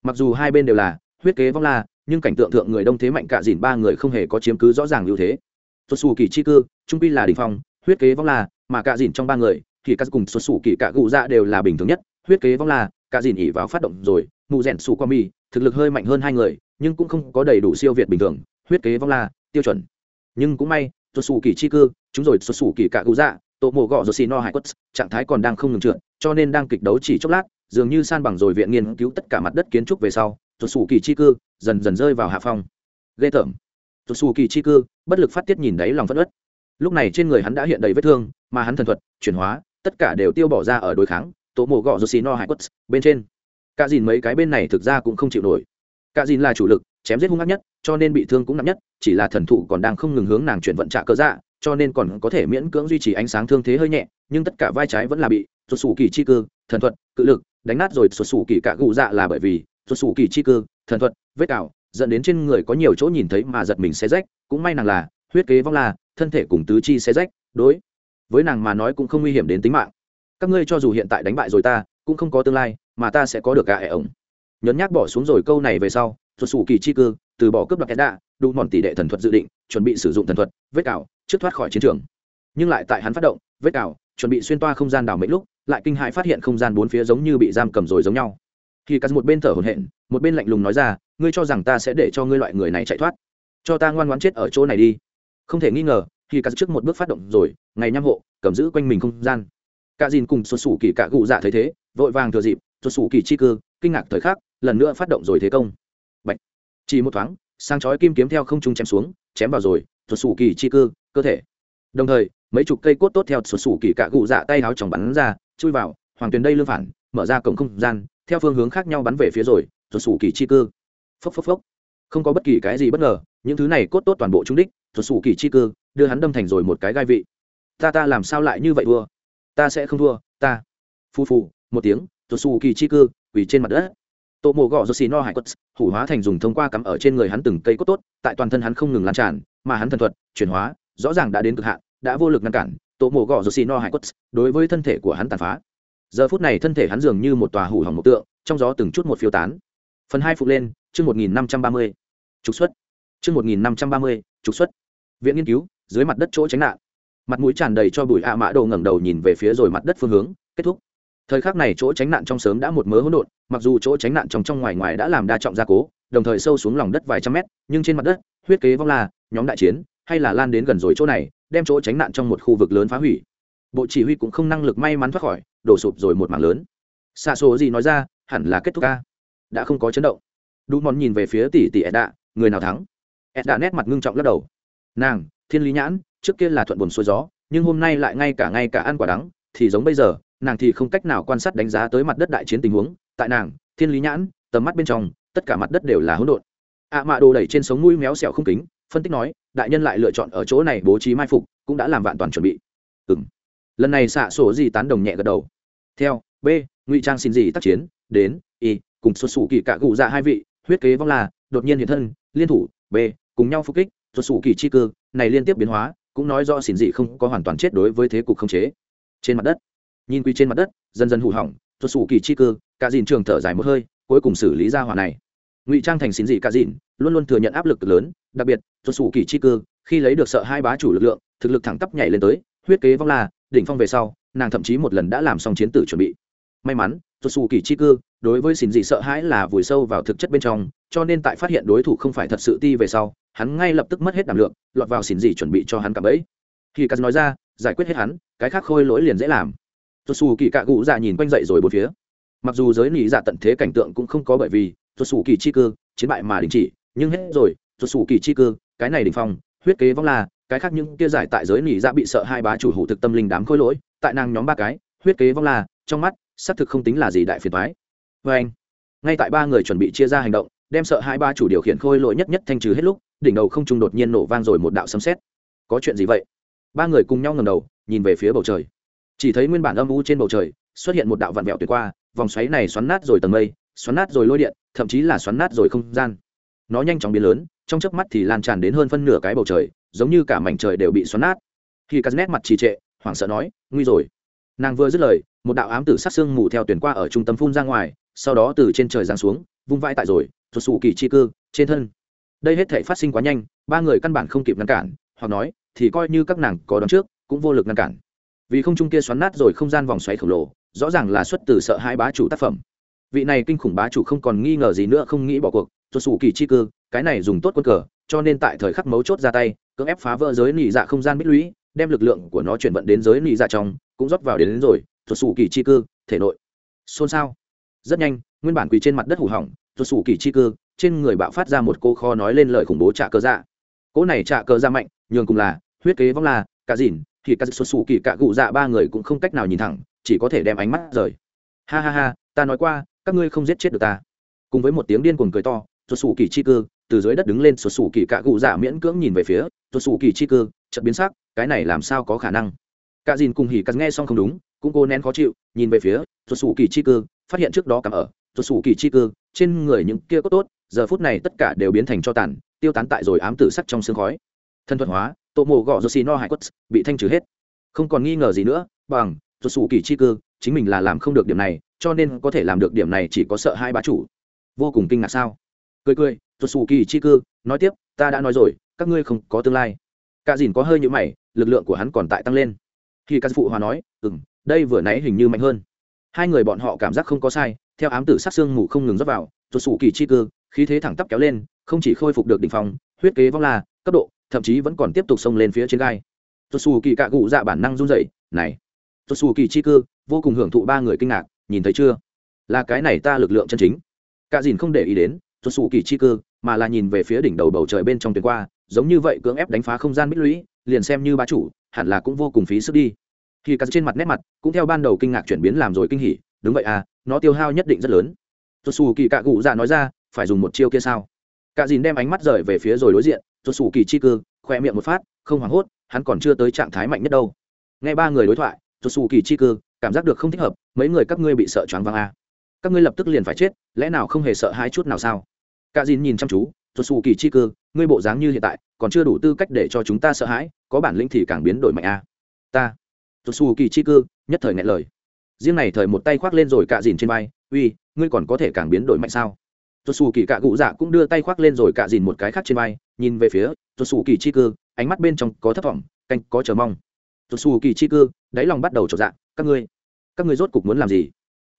Mặc dù hai bên đều là huyết kế vong la, nhưng cảnh tượng thượng người đông thế mạnh cạ dìn ba người không hề có chiếm cứ rõ ràng ưu thế. Xuất xù kỳ chi cư, trung pi là đình phong, huyết kế vong la, mà cạ dìn trong ba người, thì các cùng xuất xù kỳ cạ cụ dạ đều là bình thường nhất huyết kế vong la cả dìn ỉ vào phát động rồi, mù rèn xù qua mi, thực lực hơi mạnh hơn hai người, nhưng cũng không có đầy đủ siêu việt bình thường, huyết kế vong la tiêu chuẩn. Nhưng cũng may xuất xù kỳ chi cư, chúng rồi xuất xù kỳ cả cụ dạ tổ mộ gọ rồi xì no hải quất trạng thái còn đang không ngừng trượt, cho nên đang kịch đấu chỉ chốc lát, dường như san bằng rồi viện nghiên cứu tất cả mặt đất kiến trúc về sau tuột xù kỳ chi cư dần dần rơi vào hạ phong. Ghê tởm. Tuột xù kỳ chi cư, bất lực phát tiết nhìn đáy lòng phất ớt lúc này trên người hắn đã hiện đầy vết thương, mà hắn thần thuật, chuyển hóa, tất cả đều tiêu bỏ ra ở đối kháng tổ mộ gọ rô no hải quất, bên trên. Cả dìn mấy cái bên này thực ra cũng không chịu nổi. Cả dìn là chủ lực, chém giết hung ác nhất, cho nên bị thương cũng nặng nhất, chỉ là thần thụ còn đang không ngừng hướng nàng chuyển vận trạ cơ dạ cho nên còn có thể miễn cưỡng duy trì ánh sáng thương thế hơi nhẹ, nhưng tất cả vai trái vẫn là bị xuất xù kỳ chi cơ thần thuật, cự lực đánh nát rồi xuất xù kỳ cả gù dạ là bởi vì xuất xù kỳ chi cơ thần thuật, vết cào dẫn đến trên người có nhiều chỗ nhìn thấy mà giật mình xé rách, cũng may nàng là, huyết kế vong là, thân thể cùng tứ chi xé rách, đối. Với nàng mà nói cũng không nguy hiểm đến tính mạng các ngươi cho dù hiện tại đánh bại rồi ta, cũng không có tương lai, mà ta sẽ có được cả hệ ổng. Nhấn nhác bỏ xuống rồi câu này về sau rồi xù kỳ chi cư, từ bỏ cướp đoạt kẽ đạ, đủ mòn tỷ đệ thần thuật dự định, chuẩn bị sử dụng thần thuật, vết cào, trước thoát khỏi chiến trường. Nhưng lại tại hắn phát động, vết cào, chuẩn bị xuyên toa không gian đảo mệnh lúc, lại kinh hãi phát hiện không gian bốn phía giống như bị giam cầm rồi giống nhau. Khi cắt một bên thở hổn hển, một bên lạnh lùng nói ra, ngươi cho rằng ta sẽ để cho ngươi loại người này chạy thoát? Cho ta ngoan ngoãn chết ở chỗ này đi. Không thể nghi ngờ, khi cắt trước một bước phát động rồi, ngày nhăm hộ, cầm giữ quanh mình không gian cả dìn cùng xuất xù kỳ cả gụ dạ thấy thế, vội vàng thừa dịp xuất xù kỳ chi cư, kinh ngạc thời khắc, lần nữa phát động rồi thế công. Bạch. chỉ một thoáng sang chói kim kiếm theo không trung chém xuống, chém vào rồi xuất xù kỳ chi cư, cơ thể. Đồng thời, mấy chục cây cốt tốt theo xuất xù kỳ cả gụ dạ tay áo chòng bắn ra, chui vào, hoàng tuyền đây lương phản, mở ra cổng không gian, theo phương hướng khác nhau bắn về phía rồi xuất xù kỳ chi cư. Phốc phốc phốc. Không có bất kỳ cái gì bất ngờ, những thứ này cốt tốt toàn bộ trúng đích xuất xù kỳ chi cư, đưa hắn đâm thành rồi một cái gai vị. Ta ta làm sao lại như vậy vua? Ta sẽ không thua, ta. Phu phù, một tiếng xuất xù kỳ chi cư, quỳ trên mặt đất. Tổ Mô Gõ rô xì no hải quất hủ hóa thành dùng thông qua cắm ở trên người hắn từng cây cốt tốt, tại toàn thân hắn không ngừng lan tràn, mà hắn thần thuật, chuyển hóa, rõ ràng đã đến cực hạn, đã vô lực ngăn cản. Tổ Mô Gõ rô xì no hải quất đối với thân thể của hắn tàn phá. Giờ phút này thân thể hắn dường như một tòa hủ hỏng một tượng, trong gió từng chút một phiêu tán. Phần hai phục lên, chương một nghìn năm trăm ba mươi. Trục xuất. Chương một nghìn năm trăm ba mươi, trục xuất. Viện nghiên cứu, dưới mặt đất chỗ tránh nạn mặt mũi tràn đầy cho bụi ạ mã đồ ngẩng đầu nhìn về phía rồi mặt đất phương hướng, kết thúc. Thời khắc này chỗ tránh nạn trong sớm đã một mớ hỗn độn, mặc dù chỗ tránh nạn trong trong ngoài ngoài đã làm đa trọng gia cố, đồng thời sâu xuống lòng đất vài trăm mét, nhưng trên mặt đất, huyết kế vong la nhóm đại chiến, hay là lan đến gần rồi chỗ này, đem chỗ tránh nạn trong một khu vực lớn phá hủy. Bộ chỉ huy cũng không năng lực may mắn thoát khỏi, đổ sụp rồi một mảng lớn. Xa số gì nói ra, hẳn là kết thúc ca đã không có chấn động. Đủ mòn nhìn về phía tỷ tỷ edda, người nào thắng? Edda nét mặt ngưng trọng lắc đầu nàng, thiên lý nhãn, trước kia là thuận buồn xuôi gió, nhưng hôm nay lại ngay cả ngay cả ăn quả đắng, thì giống bây giờ, nàng thì không cách nào quan sát đánh giá tới mặt đất đại chiến tình huống. Tại nàng, thiên lý nhãn, tầm mắt bên trong, tất cả mặt đất đều là hỗn độn. Ạ à mạ đồ đẩy trên sống mũi méo xẹo không kính, phân tích nói, đại nhân lại lựa chọn ở chỗ này bố trí mai phục, cũng đã làm vạn toàn chuẩn bị. Ừ m lần này xạ sổ gì tán đồng nhẹ gật đầu. Theo, b, ngụy trang xin gì tác chiến, đến, y, cùng xuất xù kỳ cạ gù ra dạ hai vị, huyết kế vong là, đột nhiên hiện thân, liên thủ, b, cùng nhau phục kích xuất sủ kỳ chi cư, này liên tiếp biến hóa, cũng nói do Xỉn dị không có hoàn toàn chết đối với thế cục không chế. Trên mặt đất, nhìn quy trên mặt đất, dần dần hủ hỏng xuất sủ kỳ chi cư, cả dìn trường thở dài một hơi, cuối cùng xử lý ra hỏa này. Ngụy trang thành Xỉn dị cả dìn, luôn luôn thừa nhận áp lực lớn, đặc biệt xuất sủ kỳ chi cư, khi lấy được sợ hai bá chủ lực lượng, thực lực thẳng tắp nhảy lên tới, huyết kế vong là, đỉnh phong về sau, nàng thậm chí một lần đã làm xong chiến tử chuẩn bị. May mắn xuất xù kỳ chi cư, đối với xin dị sợ hãi là vùi sâu vào thực chất bên trong, cho nên tại phát hiện đối thủ không phải thật sự ti về sau hắn ngay lập tức mất hết đảm lượng, lọt vào xin gì chuẩn bị cho hắn cả bẫy. Khi cắt nói ra, giải quyết hết hắn, cái khác khôi lỗi liền dễ làm. Tuột xù kỳ cạ cụ dạ nhìn quanh dậy rồi bốn phía. Mặc dù giới nỉ dạ tận thế cảnh tượng cũng không có bởi vì tuột xù kỳ chi cư, chiến bại mà đình chỉ, nhưng hết rồi tuột xù kỳ chi cư, cái này đình phong, huyết kế vong là, cái khác những kia giải tại giới nỉ dạ bị sợ hai bá chủ hủ thực tâm linh đám khôi lỗi, tại nàng nhóm ba cái, huyết kế vong là, trong mắt, xác thực không tính là gì đại phiền thoái vê vâng. anh ngay tại ba người chuẩn bị chia ra hành động đem sợ hai ba chủ điều khiển khôi lỗi nhất nhất thanh trừ hết lúc, đỉnh đầu không trung đột nhiên nổ vang rồi một đạo sấm sét. Có chuyện gì vậy? Ba người cùng nhau ngầm đầu, nhìn về phía bầu trời. Chỉ thấy nguyên bản âm u trên bầu trời, xuất hiện một đạo vạn vẹo tuyệt qua, vòng xoáy này xoắn nát rồi tầng mây, xoắn nát rồi lôi điện, thậm chí là xoắn nát rồi không gian. Nó nhanh chóng biến lớn, trong chớp mắt thì lan tràn đến hơn phân nửa cái bầu trời, giống như cả mảnh trời đều bị xoắn nát. Khi cắt nét mặt trì trệ, hoảng sợ nói, nguy rồi. Nàng vừa dứt lời, một đạo ám tử sát xương mù theo tuyển qua ở trung tâm phun ra ngoài, sau đó từ trên trời giáng xuống, vung vãi tại rồi thuật sụ kỳ chi cư trên thân. Đây hết thể phát sinh quá nhanh ba người căn bản không kịp ngăn cản hoặc nói thì coi như các nàng có đón trước cũng vô lực ngăn cản. Vì không trung kia xoắn nát rồi không gian vòng xoáy khổng lồ rõ ràng là xuất từ sợ hai bá chủ tác phẩm. Vị này kinh khủng bá chủ không còn nghi ngờ gì nữa không nghĩ bỏ cuộc. Tuột xù kỳ chi cư cái này dùng tốt quân cờ cho nên tại thời khắc mấu chốt ra tay cưỡng ép phá vỡ giới nị dạ không gian bích lũy đem lực lượng của nó chuyển vận đến giới nị dạ trong cũng rót vào đến, đến rồi. Tuột xù kỳ chi cư thể nội. Xôn xao. Rất nhanh nguyên bản quỳ trên mặt đất hủ hỏng tuột Sủ kỳ chi cư, trên người bạo phát ra một cô kho nói lên lời khủng bố trả cơ dạ. Cỗ này trả cơ dạ mạnh, nhường cùng là, huyết kế vong là, cả dìn, thì cả xuất xù kỳ cả cụ dạ ba người cũng không cách nào nhìn thẳng, chỉ có thể đem ánh mắt rời. Ha ha ha, ta nói qua, các ngươi không giết chết được ta. Cùng với một tiếng điên cuồng cười to xuất xù kỳ chi cư, từ dưới đất đứng lên xuất xù kỳ cả cụ dạ miễn cưỡng nhìn về phía xuất xù kỳ chi cư, chợt biến sắc, cái này làm sao có khả năng? Cả dìn cùng hỉ cắt nghe xong không đúng, cũng cô nén khó chịu, nhìn về phía xuất xù kỳ chi cư, phát hiện trước đó cắm ở rốt sủ kỳ chi cư, trên người những kia có tốt, giờ phút này tất cả đều biến thành cho tàn, tiêu tán tại rồi ám tử sắc trong sương khói. Thân thuật hóa tổ mộ gọ joshi no hải quất, bị thanh trừ hết. Không còn nghi ngờ gì nữa, bằng rốt sủ kỳ chi cư, chính mình là làm không được điểm này, cho nên có thể làm được điểm này chỉ có sợ hai bá chủ. Vô cùng kinh ngạc sao? Cười cười rốt sủ kỳ chi cư, nói tiếp, ta đã nói rồi, các ngươi không có tương lai. Cả dìn có hơi như mày, lực lượng của hắn còn tại tăng lên. Khi các phụ hòa nói ừ m đây vừa nãy hình như mạnh hơn. Hai người bọn họ cảm giác không có sai theo ám tử sát xương mù không ngừng dốc vào tuột sủ kỳ chi cư khí thế thẳng tắp kéo lên không chỉ khôi phục được đỉnh phong, phòng huyết kế vong la cấp độ thậm chí vẫn còn tiếp tục xông lên phía trên gai. Tuột sủ kỳ cạ cụ dạ bản năng run dậy này tuột sủ kỳ chi cư vô cùng hưởng thụ ba người kinh ngạc nhìn thấy chưa? Là cái này ta lực lượng chân chính. Cả dìn không để ý đến tuột sủ kỳ chi cư mà là nhìn về phía đỉnh đầu bầu trời bên trong tuyến qua giống như vậy cưỡng ép đánh phá không gian bích lũy liền xem như bá chủ hẳn là cũng vô cùng phí sức đi. Khi cắt trên mặt nét mặt cũng theo ban đầu kinh ngạc chuyển biến làm rồi kinh hỉ đúng vậy à nó tiêu hao nhất định rất lớn. Tuột xù kỳ cạ cụ dạ nói ra, phải dùng một chiêu kia sao? Cạ dìn đem ánh mắt rời về phía rồi đối diện. Tuột xù kỳ chi cư, khoe miệng một phát, không hoảng hốt, hắn còn chưa tới trạng thái mạnh nhất đâu. Nghe ba người đối thoại tuột xù kỳ chi cư, cảm giác được không thích hợp, mấy người các ngươi bị sợ choáng váng à. các ngươi lập tức liền phải chết, lẽ nào không hề sợ hai chút nào sao? Cạ dìn nhìn chăm chú tuột xù kỳ chi cư, ngươi bộ dáng như hiện tại, còn chưa đủ tư cách để cho chúng ta sợ hãi, có bản lĩnh thì càng biến đổi mạnh a ta. Tuột xù kỳ chi cư, nhất thời ngại lời riêng này thời một tay khoác lên rồi cạ dìn trên vai, uy, ngươi còn có thể càng biến đổi mạnh sao? Tuột xù kỳ cạ cụ dạ cũng đưa tay khoác lên rồi cạ dìn một cái khác trên vai, nhìn về phía tuột xù kỳ chi cư, ánh mắt bên trong có thất vọng, canh có chờ mong. Tuột xù kỳ chi cư, đáy lòng bắt đầu trọt dạ các ngươi các ngươi rốt cục muốn làm gì?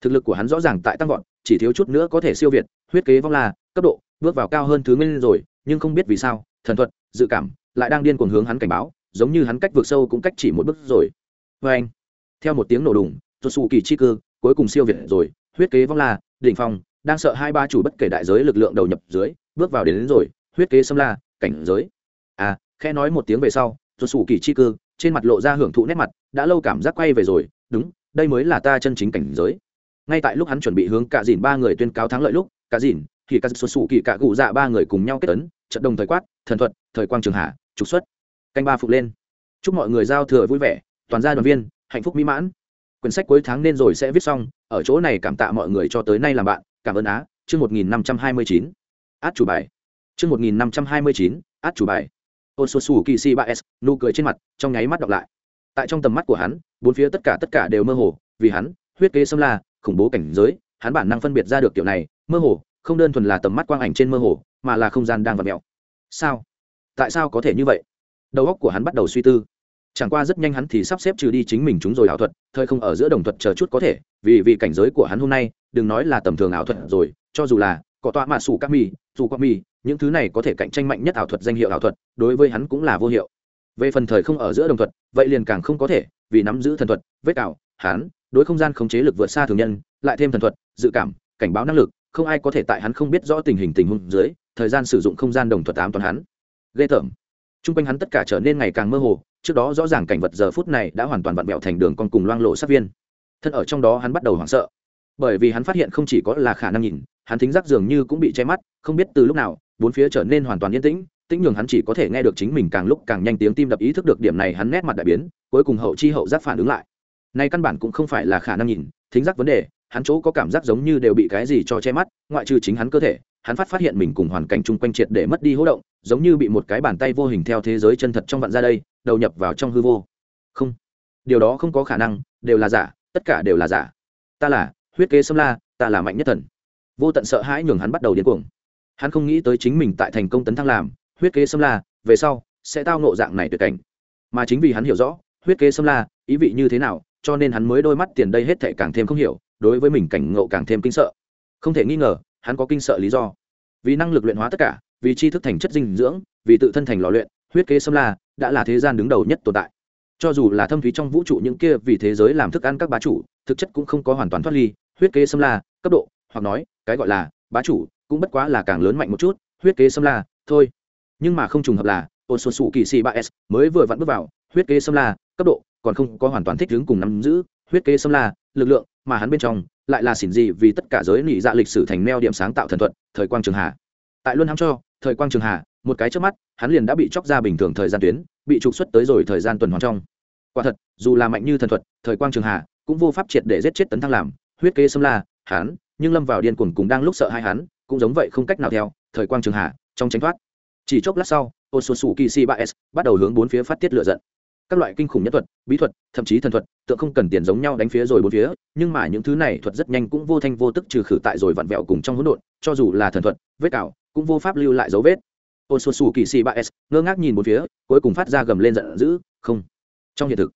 Thực lực của hắn rõ ràng tại tăng vọt, chỉ thiếu chút nữa có thể siêu việt, huyết kế vong la, cấp độ, bước vào cao hơn thứ nguyên rồi, nhưng không biết vì sao, thần thuật, dự cảm, lại đang điên cuồng hướng hắn cảnh báo, giống như hắn cách vượt sâu cũng cách chỉ một bước rồi. Vê anh. Theo một tiếng nổ đùng tuột xù kỳ chi cư cuối cùng siêu việt rồi. Huyết kế vong la đỉnh phong đang sợ hai ba chủ bất kể đại giới lực lượng đầu nhập dưới bước vào đến, đến rồi. Huyết kế xâm la cảnh giới. À khe nói một tiếng về sau tuột xù kỳ chi cư trên mặt lộ ra hưởng thụ nét mặt đã lâu cảm giác quay về rồi. Đúng đây mới là ta chân chính cảnh giới. Ngay tại lúc hắn chuẩn bị hướng cả dìn ba người tuyên cáo thắng lợi lúc cả dìn thì các xuất xù kỳ cả cụ dạ ba người cùng nhau kết tấn trận đồng thời quát thần thuật thời quang trường hạ trục xuất. Canh ba phục lên. Chúc mọi người giao thừa vui vẻ toàn gia đoàn viên hạnh phúc mỹ mãn quyển sách cuối tháng nên rồi sẽ viết xong, ở chỗ này cảm tạ mọi người cho tới nay làm bạn, cảm ơn á, chương một nghìn năm trăm hai mươi chín. Át chủ bài. Chương một nghìn năm trăm hai mươi chín, át chủ bài. Ôn số sù kỳ si ba s nụ cười trên mặt, trong nháy mắt đọc lại. Tại trong tầm mắt của hắn, bốn phía tất cả tất cả đều mơ hồ, vì hắn, huyết kế xâm la, khủng bố cảnh giới, hắn bản năng phân biệt ra được kiểu này, mơ hồ, không đơn thuần là tầm mắt quang ảnh trên mơ hồ, mà là không gian đang v ặ mẹo. Sao? Tại sao có thể như vậy? Đầu óc của hắn bắt đầu suy tư chẳng qua rất nhanh hắn thì sắp xếp trừ đi chính mình chúng rồi ảo thuật thời không ở giữa đồng thuật chờ chút có thể, vì vì cảnh giới của hắn hôm nay, đừng nói là tầm thường ảo thuật rồi, cho dù là có tọa mạ sủ các mì, dù các mì, những thứ này có thể cạnh tranh mạnh nhất ảo thuật danh hiệu ảo thuật, đối với hắn cũng là vô hiệu. Về phần thời không ở giữa đồng thuật, vậy liền càng không có thể, vì nắm giữ thần thuật, vết ảo, hắn, đối không gian khống chế lực vượt xa thường nhân, lại thêm thần thuật, dự cảm, cảnh báo năng lực, không ai có thể tại hắn không biết rõ tình hình tình huống dưới, thời gian sử dụng không gian đồng thuật ám toàn hắn. Ghê tởm. T r u n g quanh hắn tất cả trở nên ngày càng mơ hồ trước đó rõ ràng cảnh vật giờ phút này đã hoàn toàn vặn vẹo thành đường con cùng loang lộ sát viên. Thân ở trong đó hắn bắt đầu hoảng sợ. Bởi vì hắn phát hiện không chỉ có là khả năng nhìn, hắn thính giác dường như cũng bị che mắt, không biết từ lúc nào, bốn phía trở nên hoàn toàn yên tĩnh tĩnh nhường hắn chỉ có thể nghe được chính mình càng lúc càng nhanh tiếng tim đập ý thức được điểm này hắn nét mặt đại biến, cuối cùng hậu chi hậu giác phản ứng lại. Nay căn bản cũng không phải là khả năng nhìn, thính giác vấn đề, hắn chỗ có cảm giác giống như đều bị cái gì cho che mắt, ngoại trừ chính hắn cơ thể, hắn phát phát hiện mình cùng hoàn cảnh chung quanh triệt để mất đi hỗ động, giống như bị một cái bàn tay vô hình theo thế giới chân thật trong vạn ra đây đầu nhập vào trong hư vô. Không, điều đó không có khả năng, đều là giả, tất cả đều là giả. Ta là huyết kế xâm la, ta là mạnh nhất thần. Vô tận sợ hãi nhường hắn bắt đầu điên cuồng. Hắn không nghĩ tới chính mình tại thành công tấn thăng làm huyết kế xâm la, về sau sẽ tao nộ dạng này tuyệt cảnh. Mà chính vì hắn hiểu rõ huyết kế xâm la ý vị như thế nào, cho nên hắn mới đôi mắt tiền đây hết thệ càng thêm không hiểu, đối với mình cảnh ngộ càng thêm kinh sợ. Không thể nghi ngờ, hắn có kinh sợ lý do. Vì năng lực luyện hóa tất cả, vì tri thức thành chất dinh dưỡng, vì tự thân thành lò luyện, huyết kế xâm la đã là thế gian đứng đầu nhất tồn tại. Cho dù là thâm thúy trong vũ trụ những kia vì thế giới làm thức ăn các bá chủ, thực chất cũng không có hoàn toàn thoát ly, huyết kế xâm la, cấp độ, hoặc nói, cái gọi là bá chủ cũng bất quá là càng lớn mạnh một chút, huyết kế xâm la, thôi. Nhưng mà không trùng hợp là ôn xuân sụ kỳ sĩ ba s mới vừa vặn bước vào, huyết kế xâm la, cấp độ, còn không có hoàn toàn thích ứng cùng nắm giữ, huyết kế xâm la, lực lượng mà hắn bên trong lại là xỉn gì vì tất cả giới nị dạ lịch sử thành neo điểm sáng tạo thần thuật, thời quang trường hà. Tại luân hãm cho, thời quang trường hà một cái trước mắt, hắn liền đã bị chóc ra bình thường thời gian tuyến, bị trục xuất tới rồi thời gian tuần hoàn trong. Quả thật, dù là mạnh như thần thuật, thời quang trường hà cũng vô pháp triệt để giết chết tấn thăng làm, huyết kế xâm la, hắn, nhưng lâm vào điên cuồng cùng đang lúc sợ hai hắn, cũng giống vậy không cách nào theo, thời quang trường hà trong tránh thoát. Chỉ chốc lát sau ô xuân sủ kỳ si ba s bắt đầu hướng bốn phía phát tiết lựa giận. Các loại kinh khủng nhất thuật, bí thuật, thậm chí thần thuật tượng không cần tiền giống nhau đánh phía rồi bốn phía, nhưng mà những thứ này thuật rất nhanh cũng vô thanh vô tức trừ khử tại rồi vặn vẹo cùng trong hỗn độn, cho dù là thần thuật, vết cào, cũng vô pháp lưu lại dấu vết ôn xuân xù kỳ sĩ ba s, ngơ ngác nhìn một phía, cuối cùng phát ra gầm lên giận dữ, không, trong hiện thực.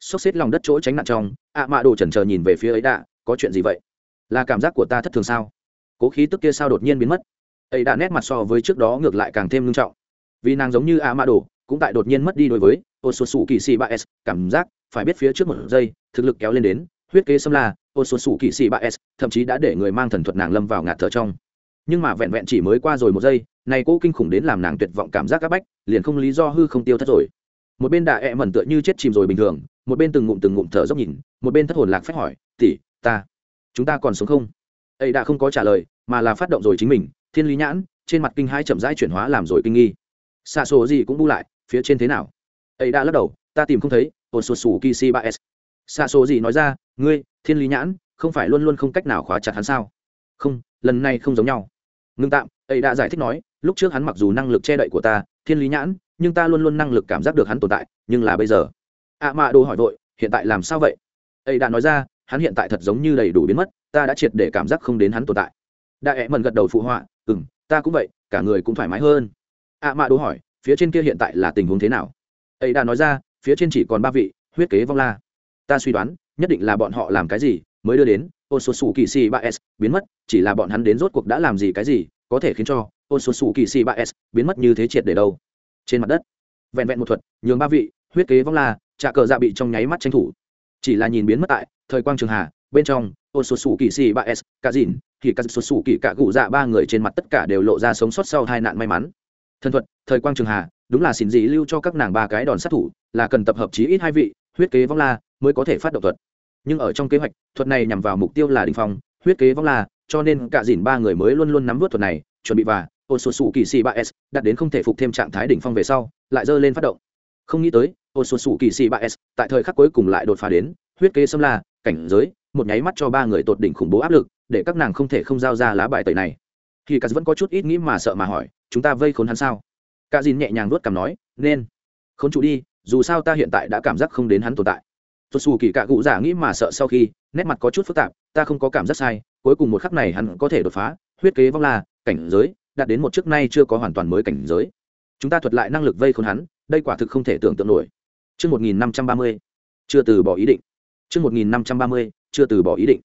Xốc xếp lòng đất chỗ tránh nạn trong, ạ mạ đồ chần chờ nhìn về phía ấy đạ có chuyện gì vậy? Là cảm giác của ta thất thường sao? Cố khí tức kia sao đột nhiên biến mất? Ấy đã nét mặt so với trước đó ngược lại càng thêm nghiêm trọng. Vì nàng giống như ạ mạ đồ, cũng tại đột nhiên mất đi đối với ô xuân xù kỳ sĩ ba s, cảm giác phải biết phía trước một giây, thực lực kéo lên đến, huyết kế xâm la ô xuân xù kỳ sĩ ba s, thậm chí đã để người mang thần thuật nàng lâm vào ngạt thở trong nhưng mà vẹn vẹn chỉ mới qua rồi một giây, này cô kinh khủng đến làm nàng tuyệt vọng cảm giác các bách, liền không lý do hư không tiêu thất rồi. Một bên đạ ẹ mẩn tựa như chết chìm rồi bình thường, một bên từng ngụm từng ngụm thở dốc nhìn, một bên thất hồn lạc phép hỏi, tỷ, ta, chúng ta còn sống không? Ấy đã không có trả lời, mà là phát động rồi chính mình, thiên lý nhãn, trên mặt kinh hai chậm rãi chuyển hóa làm rồi kinh nghi. Xa số gì cũng bu lại, phía trên thế nào? Ấy đã lắc đầu, ta tìm không thấy ồn sụt sù kỳ si ba s. Xa số gì nói ra, ngươi, thiên lý nhãn, không phải luôn luôn không cách nào khóa chặt hắn sao? Không, lần này không giống nhau ngưng tạm, ấy đã giải thích nói, lúc trước hắn mặc dù năng lực che đậy của ta, thiên lý nhãn, nhưng ta luôn luôn năng lực cảm giác được hắn tồn tại, nhưng là bây giờ. Ạ mạ đồ hỏi vội, hiện tại làm sao vậy? Ấy đã nói ra, hắn hiện tại thật giống như đầy đủ biến mất, ta đã triệt để cảm giác không đến hắn tồn tại. Đại ẹ mần gật đầu phụ họa ừ m ta cũng vậy, cả người cũng thoải mái hơn. Ạ mạ đồ hỏi, phía trên kia hiện tại là tình huống thế nào? Ấy đã nói ra, phía trên chỉ còn ba vị, huyết kế vong la. Ta suy đoán, nhất định là bọn họ làm cái gì mới đưa đến ô số sủ kỳ si ba s biến mất, chỉ là bọn hắn đến rốt cuộc đã làm gì cái gì, có thể khiến cho ô số sủ kỳ si ba s biến mất như thế triệt để đâu. Trên mặt đất, vẹn vẹn một thuật, nhường ba vị, huyết kế vong la trà cờ dạ bị trong nháy mắt tranh thủ. Chỉ là nhìn biến mất tại thời quang trường hà, bên trong ô số sủ kỳ si ba s cả dìn thì các số sủ kỳ cả cụ dạ ba người trên mặt tất cả đều lộ ra sống sót sau hai nạn may mắn. Thân thuật, thời quang trường hà, đúng là xin dị lưu cho các nàng ba cái đòn sát thủ, là cần tập hợp chí ít hai vị, huyết kế vong la, mới có thể phát động thuật nhưng ở trong kế hoạch thuật này nhằm vào mục tiêu là đình phong huyết kế vong là, cho nên cả dìn ba người mới luôn luôn nắm vớt thuật này chuẩn bị và ô sù sù kỳ c ba s đạt đến không thể phục thêm trạng thái đỉnh phong về sau lại dơ lên phát động. Không nghĩ tới ô sù sù kỳ c ba s tại thời khắc cuối cùng lại đột phá đến huyết kế xâm la cảnh giới một nháy mắt cho ba người tột đỉnh khủng bố áp lực để các nàng không thể không giao ra lá bài tẩy này. Khi cả vẫn có chút ít nghĩ mà sợ mà hỏi chúng ta vây khốn hắn sao? Cả dìn nhẹ nhàng nuốt cảm nói nên. Khốn chủ đi dù sao ta hiện tại đã cảm giác không đến hắn tồn tại tuột xù kỳ cạ cụ giả nghĩ mà sợ sau khi nét mặt có chút phức tạp ta không có cảm giác sai cuối cùng một khắc này hắn có thể đột phá huyết kế vong la cảnh giới đạt đến một trước nay chưa có hoàn toàn mới cảnh giới chúng ta thuật lại năng lực vây khốn hắn đây quả thực không thể tưởng tượng nổi Trước 1530, chưa từ bỏ ý định. Trước 1530, chưa từ bỏ ý định.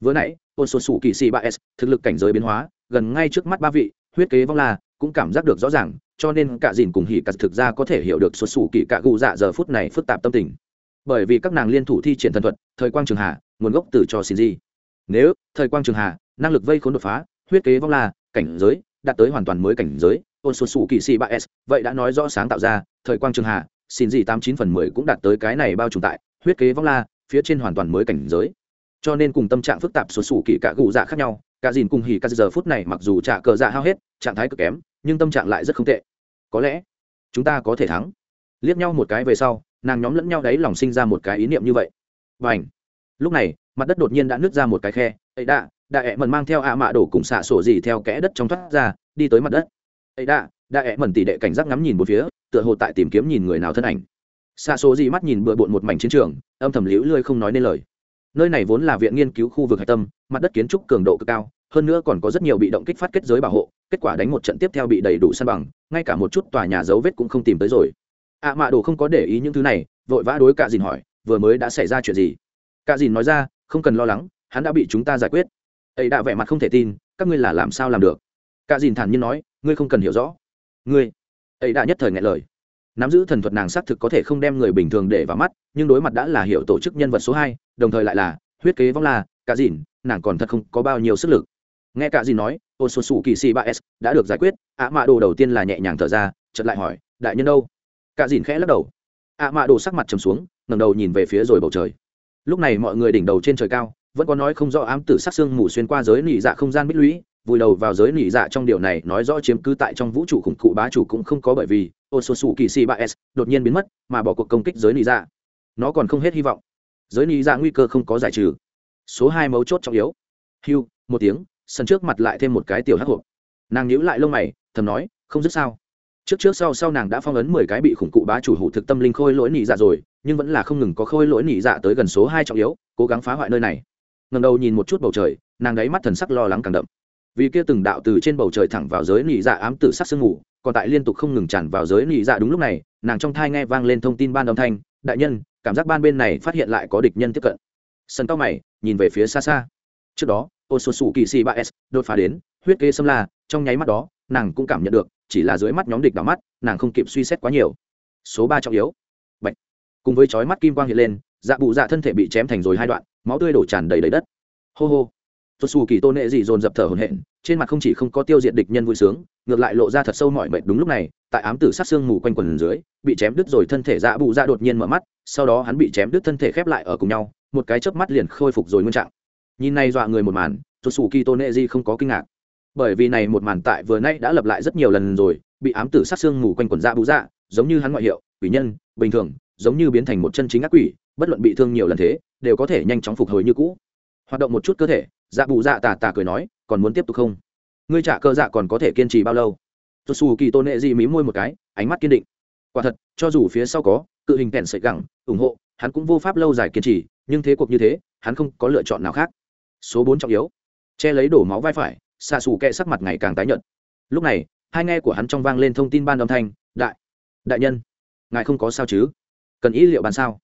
Vừa nãy, ôn số sủ kỳ sĩ 3S, thực lực cảnh giới biến hóa, gần ngay trước mắt ba vị, huyết kế vong la, cũng cảm giác được rõ ràng, cho nên cả dìn cùng hỉ cả thực ra có thể hiểu được số sủ kỳ cả gù dạ giờ phút này phức tạp tâm tình. Bởi vì các nàng liên thủ thi triển thần thuật, thời quang trường hạ, nguồn gốc từ cho xin gì. Nếu thời quang trường hạ, năng lực vây khốn đột phá, huyết kế vong la, cảnh giới, đạt tới hoàn toàn mới cảnh giới ôn số sủ kỳ sĩ ba s vậy đã nói rõ sáng tạo ra thời quang trường hạ xin gì tám chín phần mười cũng đạt tới cái này bao trùm tại huyết kế vong la phía trên hoàn toàn mới cảnh giới. Cho nên cùng tâm trạng phức tạp số sủ kỳ cả gù dạ khác nhau cả dìn cùng hỉ cả giờ phút này mặc dù trả cờ dạ hao hết trạng thái cực kém nhưng tâm trạng lại rất không tệ. Có lẽ chúng ta có thể thắng. Liếc nhau một cái về sau nàng nhóm lẫn nhau đấy lòng sinh ra một cái ý niệm như vậy. Và ảnh lúc này, mặt đất đột nhiên đã nứt ra một cái khe. Ấy đã đại ẹ mần mang theo ạ mạ đổ cùng xạ sổ gì theo kẽ đất trong thoát ra, đi tới mặt đất. Ấy đã đại ẹ mần tỷ đệ cảnh giác ngắm nhìn một phía, tựa hồ tại tìm kiếm nhìn người nào thân ảnh. Xạ sổ gì mắt nhìn bừa bộn một mảnh chiến trường, âm thầm liễu lươi không nói nên lời. Nơi này vốn là viện nghiên cứu khu vực hạch tâm, mặt đất kiến trúc cường độ cực cao, hơn nữa còn có rất nhiều bị động kích phát kết giới bảo hộ, kết quả đánh một trận tiếp theo bị đầy đủ săn bằng, ngay cả một chút tòa nhà dấu vết cũng không tìm tới rồi ạ mạ đồ không có để ý những thứ này, vội vã đối cả dìn hỏi, vừa mới đã xảy ra chuyện gì? Cả dìn nói ra, không cần lo lắng, hắn đã bị chúng ta giải quyết. Ấy đã vẻ mặt không thể tin, các ngươi là làm sao làm được? Cả dìn thản nhiên nói, ngươi không cần hiểu rõ. Ngươi. Ấy đã nhất thời ngại lời. Nắm giữ thần thuật nàng xác thực có thể không đem người bình thường để vào mắt, nhưng đối mặt đã là hiểu tổ chức nhân vật số hai, đồng thời lại là, huyết kế vong la cả dìn, nàng còn thật không có bao nhiêu sức lực. Nghe cả Dìn nói, ô số sủ kỳ si ba s, đã được giải quyết. ạ mạ đồ đầu tiên là nhẹ nhàng thở ra, chợt lại hỏi, đại nhân đâu? Cả dìn khẽ lắc đầu. Ạ mạ đồ sắc mặt trầm xuống, ngẩng đầu nhìn về phía rồi bầu trời. Lúc này mọi người đỉnh đầu trên trời cao, vẫn có nói không rõ ám tử sắc xương mù xuyên qua giới nỉ dạ không gian bích lũy, vùi đầu vào giới nỉ dạ trong điều này nói rõ chiếm cứ tại trong vũ trụ khủng cụ bá chủ cũng không có bởi vì ô số sù kỳ si ba s đột nhiên biến mất mà bỏ cuộc công kích giới nỉ dạ. Nó còn không hết hy vọng. Giới nỉ dạ nguy cơ không có giải trừ. Số hai mấu chốt trọng yếu. Hưu, một tiếng, sân trước mặt lại thêm một cái tiểu hắc hộp. Nàng nhíu lại lông mày, thầm nói, không dứt sao? Trước trước sau sau nàng đã phong ấn mười cái bị khủng cụ bá chủ hủ thực tâm linh khôi lỗi nỉ dạ rồi nhưng vẫn là không ngừng có khôi lỗi nỉ dạ tới gần số hai trọng yếu cố gắng phá hoại nơi này. Ngần đầu nhìn một chút bầu trời nàng đáy mắt thần sắc lo lắng càng đậm. Vì kia từng đạo từ trên bầu trời thẳng vào giới nỉ dạ ám tử sắc sương ngủ, còn tại liên tục không ngừng tràn vào giới nỉ dạ đúng lúc này nàng trong thai nghe vang lên thông tin ban âm thanh đại nhân cảm giác ban bên này phát hiện lại có địch nhân tiếp cận. Sân cao mày nhìn về phía xa xa. Trước đó ô số sủ kỳ si ba s đột phá đến huyết kế xâm la trong nháy mắt đó nàng cũng cảm nhận được chỉ là dưới mắt nhóm địch đảo mắt, nàng không kịp suy xét quá nhiều. Số ba trọng yếu. Bạch. cùng với chói mắt kim quang hiện lên dạ bụ dạ thân thể bị chém thành rồi hai đoạn, máu tươi đổ tràn đầy đầy đất. Hô hô. Tuột xù kỳ tôn nệ dị dồn dập thở hổn hển, trên mặt không chỉ không có tiêu diệt địch nhân vui sướng, ngược lại lộ ra thật sâu mọi mệt đúng lúc này, tại ám tử sát xương mù quanh quần dưới, bị chém đứt rồi thân thể dạ bụ dạ đột nhiên mở mắt, sau đó hắn bị chém đứt thân thể khép lại ở cùng nhau, một cái chớp mắt liền khôi phục rồi nguyên trạng. Nhìn này dọa người một màn tuột xù kỳ tôn nệ dị không có kinh ngạc bởi vì này một màn tại vừa nay đã lặp lại rất nhiều lần rồi, bị ám tử sát xương mù quanh quần dạ bú dạ giống như hắn ngoại hiệu, quỷ nhân, bình thường, giống như biến thành một chân chính ác quỷ, bất luận bị thương nhiều lần thế, đều có thể nhanh chóng phục hồi như cũ. Hoạt động một chút cơ thể dạ bù dạ tà tà cười nói, còn muốn tiếp tục không? Ngươi trả cơ dạ còn có thể kiên trì bao lâu? Tôi xù kỳ tôn nệ dị mí môi một cái, ánh mắt kiên định. Quả thật, cho dù phía sau có, cự hình kẹn sợi gẳng, ủng hộ, hắn cũng vô pháp lâu dài kiên trì, nhưng thế cuộc như thế, hắn không có lựa chọn nào khác. Số bốn trọng yếu. Che lấy đổ máu vai phải xạ xù kẹ sắc mặt ngày càng tái nhợt. Lúc này, hai nghe của hắn trong vang lên thông tin ban âm thanh, đại đại nhân, ngài không có sao chứ? Cần ý liệu bàn sao?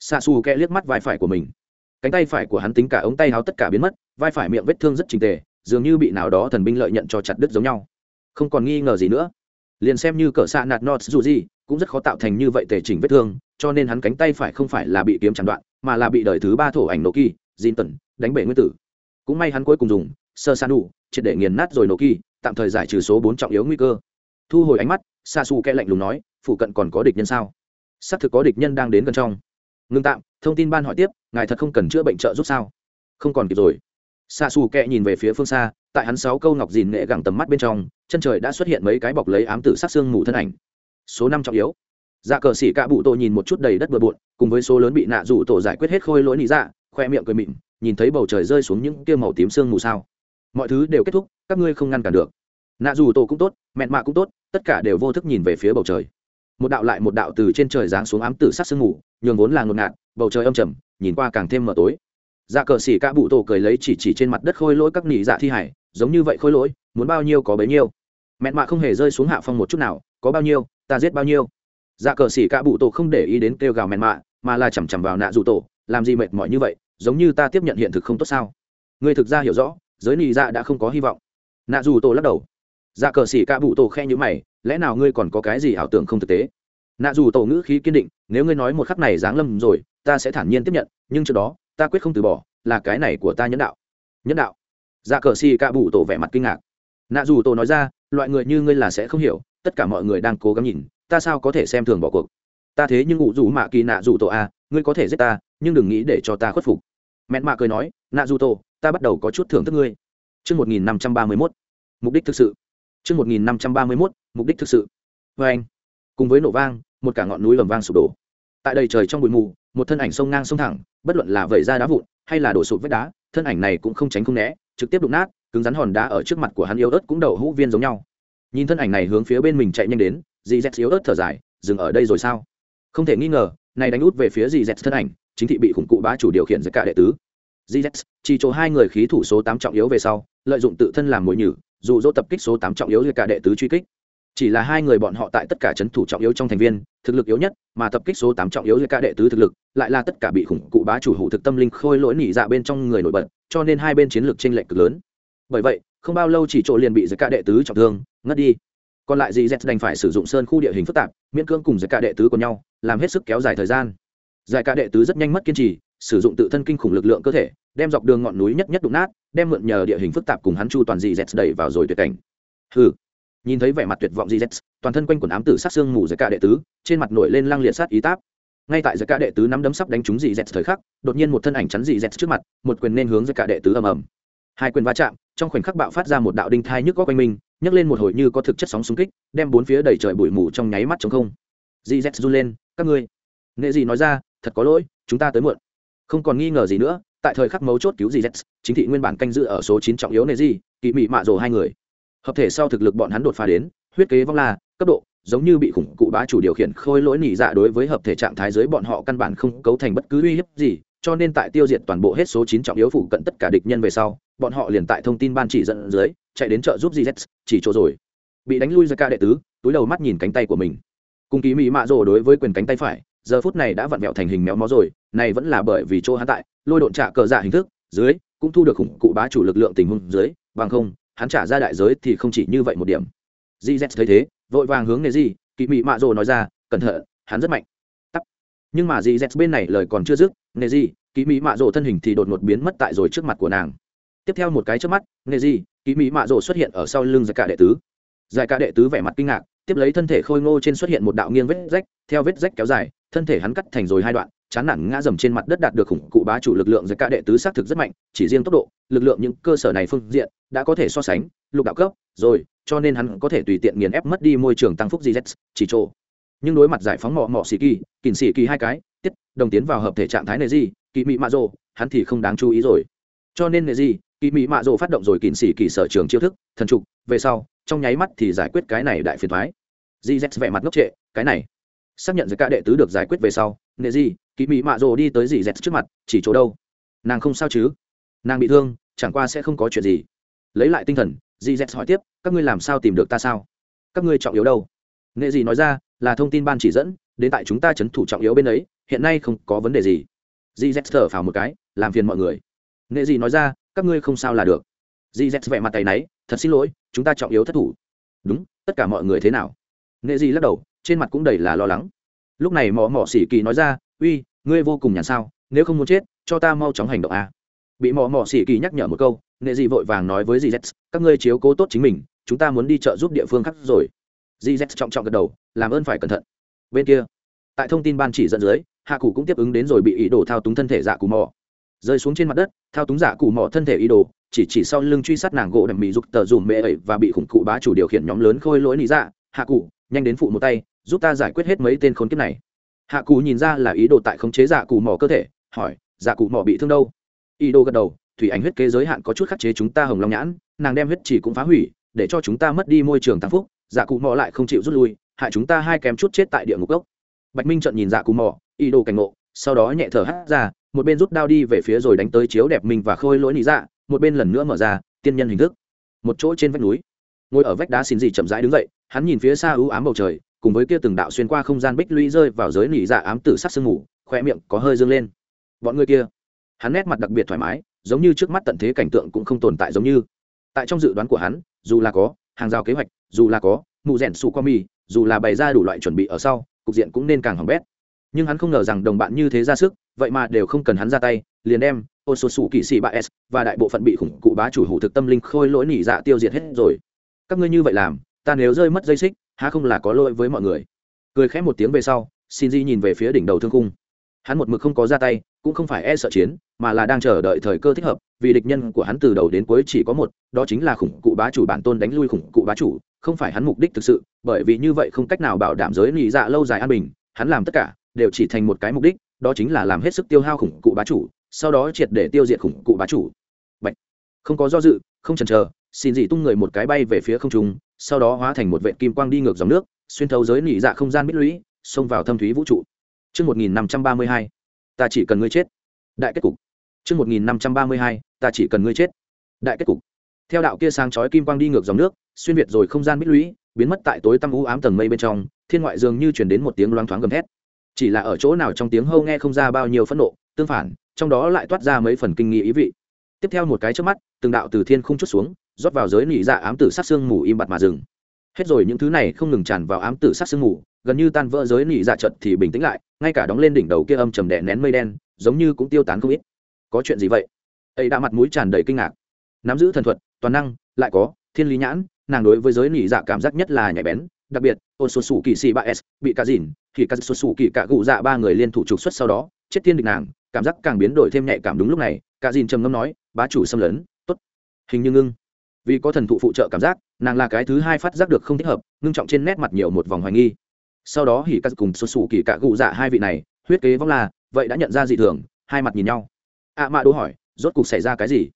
Xạ xù kẹ liếc mắt vai phải của mình. Cánh tay phải của hắn tính cả ống tay háo tất cả biến mất, vai phải miệng vết thương rất trình tề, dường như bị nào đó thần binh lợi nhận cho chặt đứt giống nhau. Không còn nghi ngờ gì nữa. Liền xem như cỡ xạ nạt nọt dù gì, cũng rất khó tạo thành như vậy tề chỉnh vết thương, cho nên hắn cánh tay phải không phải là bị kiếm chặn đoạn, mà là bị đời thứ ba thổ ảnh nổ kỳ dìn tần đánh bể nguyên tử. Cũng may hắn cuối cùng dùng sơ san đủ triệt để nghiền nát rồi nổ kỳ, tạm thời giải trừ số bốn trọng yếu nguy cơ. Thu hồi ánh mắt xa xù kẽ lạnh lùng nói phụ cận còn có địch nhân sao? Xác thực có địch nhân đang đến gần trong. Ngưng tạm, thông tin ban hỏi tiếp, ngài thật không cần chữa bệnh trợ giúp sao? Không còn kịp rồi. Xa xù kẹ nhìn về phía phương xa, tại hắn sáu câu ngọc dìn nghệ gẳng tầm mắt bên trong, chân trời đã xuất hiện mấy cái bọc lấy ám tử sát xương mù thân ảnh. Số năm trọng yếu. Dạ cờ xỉ cạ bụ tổ nhìn một chút đầy đất bừa bộn, cùng với số lớn bị nạ rủ tổ giải quyết hết khôi lỗi nị dạ khoe miệng cười mịn, nhìn thấy bầu trời rơi xuống những kia màu tím sương mù sao mọi thứ đều kết thúc, các ngươi không ngăn cản được. Nạ dù tổ cũng tốt, mẹn mạ cũng tốt, tất cả đều vô thức nhìn về phía bầu trời. Một đạo lại một đạo từ trên trời giáng xuống ám tử sát sương mù, nhường vốn là ngột ngạt, bầu trời âm trầm, nhìn qua càng thêm mờ tối. Dạ cờ xỉ ca bụ tổ cười lấy chỉ chỉ trên mặt đất khôi lỗi các nỉ dạ thi hải, giống như vậy khôi lỗi, muốn bao nhiêu có bấy nhiêu. Mẹn mạ không hề rơi xuống hạ phong một chút nào, có bao nhiêu, ta giết bao nhiêu. Dạ cờ xỉ ca bụ tổ không để ý đến kêu gào mẹn mạ, mà là chằm chằm vào nạ dù tổ, làm gì mệt mỏi như vậy, giống như ta tiếp nhận hiện thực không tốt sao? Ngươi thực ra hiểu rõ giới nị dạ đã không có hy vọng. Nạ dù tổ lắc đầu. Dạ cờ xỉ ca bụ tổ khe nhữ mày, lẽ nào ngươi còn có cái gì ảo tưởng không thực tế? Nạ dù tổ ngữ khí kiên định, nếu ngươi nói một khắc này giáng lâm rồi, ta sẽ thản nhiên tiếp nhận, nhưng trước đó, ta quyết không từ bỏ, là cái này của ta nhân đạo. Nhân đạo? Dạ cờ xỉ ca bụ tổ vẻ mặt kinh ngạc. Nạ dù tổ nói ra, loại người như ngươi là sẽ không hiểu, tất cả mọi người đang cố gắng nhìn, ta sao có thể xem thường bỏ cuộc? Ta thế nhưng ngụ dù mạ kỳ nạ dù tổ a ngươi có thể giết ta, nhưng đừng nghĩ để cho ta khuất phục. Mẹn mạ cười nói, nạ dù tổ ta bắt đầu có chút thưởng thức ngươi. Chương một nghìn năm trăm ba mươi mốt. Mục đích thực sự. Chương một nghìn năm trăm ba mươi mốt, mục đích thực sự. Vê anh, cùng với nổ vang, một cả ngọn núi lầm vang sụp đổ. Tại đây trời trong bụi mù, một thân ảnh sông ngang sông thẳng, bất luận là vẩy ra đá vụn hay là đổ sụp vách đá, thân ảnh này cũng không tránh không né, trực tiếp đụng nát, cứng rắn hòn đá ở trước mặt của hắn yếu ớt cũng đầu hũ viên giống nhau. Nhìn thân ảnh này hướng phía bên mình chạy nhanh đến, dì z yếu ớt thở dài, dừng ở đây rồi sao? Không thể nghi ngờ, này đánh út về phía dì z thân ảnh, chính thị bị khủng cụ bá chủ điều khiển giật cả đệ tứ gz chỉ chỗ hai người khí thủ số tám trọng yếu về sau, lợi dụng tự thân làm mồi nhử, dụ dỗ tập kích số tám trọng yếu giữa cả đệ tứ truy kích. Chỉ là hai người bọn họ tại tất cả c h ấ n thủ trọng yếu trong thành viên, thực lực yếu nhất, mà tập kích số tám trọng yếu giữa cả đệ tứ thực lực, lại là tất cả bị khủng cụ bá chủ hủ thực tâm linh khôi lỗi nỉ dạ bên trong người nổi bật, cho nên hai bên chiến lược t r ê n lệch cực lớn. Bởi vậy, không bao lâu chỉ chỗ liền bị giữa cả đệ tứ trọng thương, ngất đi. Còn lại dì z đành phải sử dụng sơn khu địa hình phức tạp, miễn cưỡng cùng giữa cả đệ tứ của nhau, làm hết sức kéo dài thời gian. Giải cả đệ tứ rất nhanh mất kiên trì sử dụng tự thân kinh khủng lực lượng cơ thể, đem dọc đường ngọn núi nhất nhất đụng nát, đem mượn nhờ địa hình phức tạp cùng hắn chu toàn dị z đẩy vào rồi tuyệt cảnh. Hừ. Nhìn thấy vẻ mặt tuyệt vọng dị z, toàn thân quanh quần ám tử sát xương mù giữa cả đệ tứ, trên mặt nổi lên lăng liệt sát ý táp. Ngay tại giữa cả đệ tứ nắm đấm sắp đánh trúng dị z thời khắc, đột nhiên một thân ảnh chắn dị z trước mặt, một quyền nên hướng giữa cả đệ tứ ầm ầm. Hai quyền va chạm, trong khoảnh khắc bạo phát ra một đạo đinh thai nhức có quanh mình, nhấc lên một hồi như có thực chất sóng xung kích, đem bốn phía đầy trời bụi mù trong nháy mắt chống không. Dị z run lên, các ngươi nghệ gì nói ra, thật có lỗi, chúng ta tới muộn không còn nghi ngờ gì nữa, tại thời khắc mấu chốt cứu gì z, chính thị nguyên bản canh giữ ở số chín trọng yếu này gì kỳ mị mạ rồ hai người. Hợp thể sau thực lực bọn hắn đột phá đến, huyết kế vong la, cấp độ, giống như bị khủng cụ bá chủ điều khiển khôi lỗi nỉ dạ đối với hợp thể trạng thái dưới bọn họ căn bản không cấu thành bất cứ uy hiếp gì, cho nên tại tiêu diệt toàn bộ hết số chín trọng yếu phụ cận tất cả địch nhân về sau, bọn họ liền tại thông tin ban chỉ dẫn dưới, chạy đến chợ giúp GZ chỉ chỗ rồi. Bị đánh lui ra ca đệ tứ, túi đầu mắt nhìn cánh tay của mình. Cùng kỳ mỹ mạ rồ đối với quyền cánh tay phải, giờ phút này đã vặn vẹo thành hình méo mó rồi này vẫn là bởi vì chỗ hắn tại, lôi độn trả cờ dạ hình thức, dưới, cũng thu được khủng cụ bá chủ lực lượng tình huống dưới, bằng không, hắn trả ra đại giới thì không chỉ như vậy một điểm. Gz thấy thế, vội vàng hướng nghề gì kỵ mị mạ rồ nói ra, cẩn thận, hắn rất mạnh. Tắt nhưng mà gz bên này lời còn chưa dứt nghề gì kỵ mị mạ rồ thân hình thì đột ngột biến mất tại rồi trước mặt của nàng. Tiếp theo một cái trước mắt nghề gì kỵ mị mạ rồ xuất hiện ở sau lưng giải cả đệ tứ. Giải cả đệ tứ vẻ mặt kinh ngạc, tiếp lấy thân thể khôi ngô trên xuất hiện một đạo nghiêng vết rách, theo vết rách kéo dài, thân thể hắn cắt thành rồi hai đoạn chán nản ngã dầm trên mặt đất đạt được khủng cụ bá chủ lực lượng giải cả đệ tứ xác thực rất mạnh, chỉ riêng tốc độ, lực lượng những cơ sở này phương diện đã có thể so sánh, lục đạo cấp, rồi, cho nên hắn có thể tùy tiện nghiền ép mất đi môi trường tăng phúc gz chỉ trộ nhưng đối mặt giải phóng mọ mọ xì kỳ kỳn xì kỳ hai cái, tiết, đồng tiến vào hợp thể trạng thái này gì kỳ mị mạ rồ, hắn thì không đáng chú ý rồi. Cho nên này gì kỳ mị mạ rồ phát động rồi kỳn xì kỳ sở trường chiêu thức, thần trục, về sau, trong nháy mắt thì giải quyết cái này đại phiền thoái gz vẻ mặt ngốc trệ, cái này. Xác nhận giữa cả đệ tứ được giải quyết về sau nệ gì kỳ mị mạ rồ đi tới dì dẹt trước mặt, chỉ chỗ đâu? Nàng không sao chứ? Nàng bị thương, chẳng qua sẽ không có chuyện gì. Lấy lại tinh thần, dì dẹt hỏi tiếp, các ngươi làm sao tìm được ta sao? Các ngươi trọng yếu đâu? Nghệ gì nói ra, là thông tin ban chỉ dẫn, đến tại chúng ta c h ấ n thủ trọng yếu bên ấy, hiện nay không có vấn đề gì. Dì dẹt thở phào một cái, làm phiền mọi người. Nghệ gì nói ra, các ngươi không sao là được. Dì dẹt vẻ mặt tay náy, thật xin lỗi, chúng ta trọng yếu thất thủ. Đúng, tất cả mọi người thế nào? Nghệ gì lắc đầu, trên mặt cũng đầy là lo lắng. Lúc này mò mò xỉ kỳ nói ra uy, ngươi vô cùng nhàn sao, nếu không muốn chết, cho ta mau chóng hành động a. Bị mỏ mỏ xỉ kỳ nhắc nhở một câu, nệ dị vội vàng nói với dì z các ngươi chiếu cố tốt chính mình, chúng ta muốn đi chợ giúp địa phương khác rồi. Dì z trọng trọng gật đầu, làm ơn phải cẩn thận. Bên kia, tại thông tin ban chỉ dẫn dưới, hạ cụ cũng tiếp ứng đến rồi bị ý đồ thao túng thân thể dạ cù mò rơi xuống trên mặt đất, thao túng dạ cù mò thân thể ý đồ, chỉ chỉ sau lưng truy sát nàng gỗ đầm mỹ giục tờ dùm mẹ ấy và bị khủng cụ bá chủ điều khiển nhóm lớn khôi lỗi lý dạ. Hạ cụ nhanh đến phụ một tay, giúp ta giải quyết hết mấy tên khốn kiếp này hạ cụ nhìn ra là ý đồ tại khống chế dạ cụ mỏ cơ thể, hỏi dạ cụ mỏ bị thương đâu? Ý đồ gật đầu, thủy ảnh huyết kế giới hạn có chút khắc chế chúng ta hồng long nhãn, nàng đem huyết chỉ cũng phá hủy, để cho chúng ta mất đi môi trường tăng phúc dạ cụ mỏ lại không chịu rút lui, hại chúng ta hai kém chút chết tại địa ngục gốc. Bạch minh trận nhìn dạ cụ mỏ, ý đồ cảnh ngộ, sau đó nhẹ thở hắt ra, một bên rút đao đi về phía rồi đánh tới chiếu đẹp mình và khôi lỗi lý dạ một bên lần nữa mở ra, tiên nhân hình thức. Một chỗ trên vách núi, ngồi ở vách đá xin gì chậm rãi đứng dậy, hắn nhìn phía xa ưu ám bầu trời cùng với kia từng đạo xuyên qua không gian bích lũy rơi vào giới nỉ dạ ám tử sắc sương ngủ khoe miệng có hơi dương lên. Bọn người kia, hắn nét mặt đặc biệt thoải mái, giống như trước mắt tận thế cảnh tượng cũng không tồn tại giống như. Tại trong dự đoán của hắn, dù là có hàng rào kế hoạch, dù là có mụ rẻn xù qua mì, dù là bày ra đủ loại chuẩn bị ở sau, cục diện cũng nên càng hỏng bét. Nhưng hắn không ngờ rằng đồng bạn như thế ra sức, vậy mà đều không cần hắn ra tay, liền đem ô số sủ kỵ sĩ ba s và đại bộ phận bị khủng cụ bá chủ hủ thực tâm linh khôi lỗi nỉ dạ tiêu diệt hết rồi. Các ngươi như vậy làm, ta nếu rơi mất dây xích há không là có lỗi với mọi người? Cười khẽ một tiếng về sau xin di nhìn về phía đỉnh đầu thương cung hắn một mực không có ra tay, cũng không phải e sợ chiến, mà là đang chờ đợi thời cơ thích hợp, vì địch nhân của hắn từ đầu đến cuối chỉ có một, đó chính là khủng cụ bá chủ bản tôn đánh lui khủng cụ bá chủ, không phải hắn mục đích thực sự, bởi vì như vậy không cách nào bảo đảm giới lì dạ lâu dài an bình, hắn làm tất cả đều chỉ thành một cái mục đích, đó chính là làm hết sức tiêu hao khủng cụ bá chủ, sau đó triệt để tiêu diệt khủng cụ bá chủ. Bạch. không có do dự, không chần chờ xin dị tung người một cái bay về phía không trung sau đó hóa thành một vệ kim quang đi ngược dòng nước xuyên thấu giới nỉ dạ không gian bích lũy xông vào thâm thúy vũ trụ Trước 1532, ta chỉ cần ngươi chết. Đại kết cục. Trước 1532, ta chỉ cần ngươi chết. Đại kết cục. Theo đạo kia sáng chói kim quang đi ngược dòng nước, xuyên việt rồi không gian bích lũy, biến mất tại tối tăm u ám tầng mây bên trong, thiên ngoại dường như truyền đến một tiếng loáng thoáng gầm thét. Chỉ là ở chỗ nào trong tiếng hâu nghe không ra bao nhiêu phẫn nộ, tương phản, trong đó lại toát ra mấy phần kinh nghi ý vị. Tiếp theo một cái chớp mắt, từng đạo từ thiên không chút xuống, rót vào giới nỉ dạ ám tử sát xương mù im bặt mà dừng. Hết rồi, những thứ này không ngừng tràn vào ám tử sát xương mù, gần như tan vỡ giới nỉ dạ trận thì bình tĩnh lại, ngay cả đóng lên đỉnh đầu kia âm trầm đè nén mây đen, giống như cũng tiêu tán không ít. Có chuyện gì vậy? Ấy đã mặt mũi tràn đầy kinh ngạc. Nắm giữ thần thuật, toàn năng, lại có thiên lý nhãn, nàng đối với giới nỉ dạ cảm giác nhất là nhạy bén, đặc biệt ôn số sủ kỳ sĩ ba s, bị cá dìn, thì các số sủ kỳ cả cụ dạ ba người liên thủ trục xuất sau đó, chết tiên địch nàng, cảm giác càng biến đổi thêm nhạy cảm đúng lúc này, cả dìn trầm ngâm nói, bá chủ xâm lấn t ố t hình như ngưng vì có thần thụ phụ trợ cảm giác, nàng là cái thứ hai phát giác được không thích hợp, ngưng trọng trên nét mặt nhiều một vòng hoài nghi. Sau đó hỉ cắt cùng xuất xù kỳ cạ cụ dạ hai vị này, huyết kế vong là, vậy đã nhận ra dị thường, hai mặt nhìn nhau. Ạ à mạ đố hỏi, rốt cuộc xảy ra cái gì?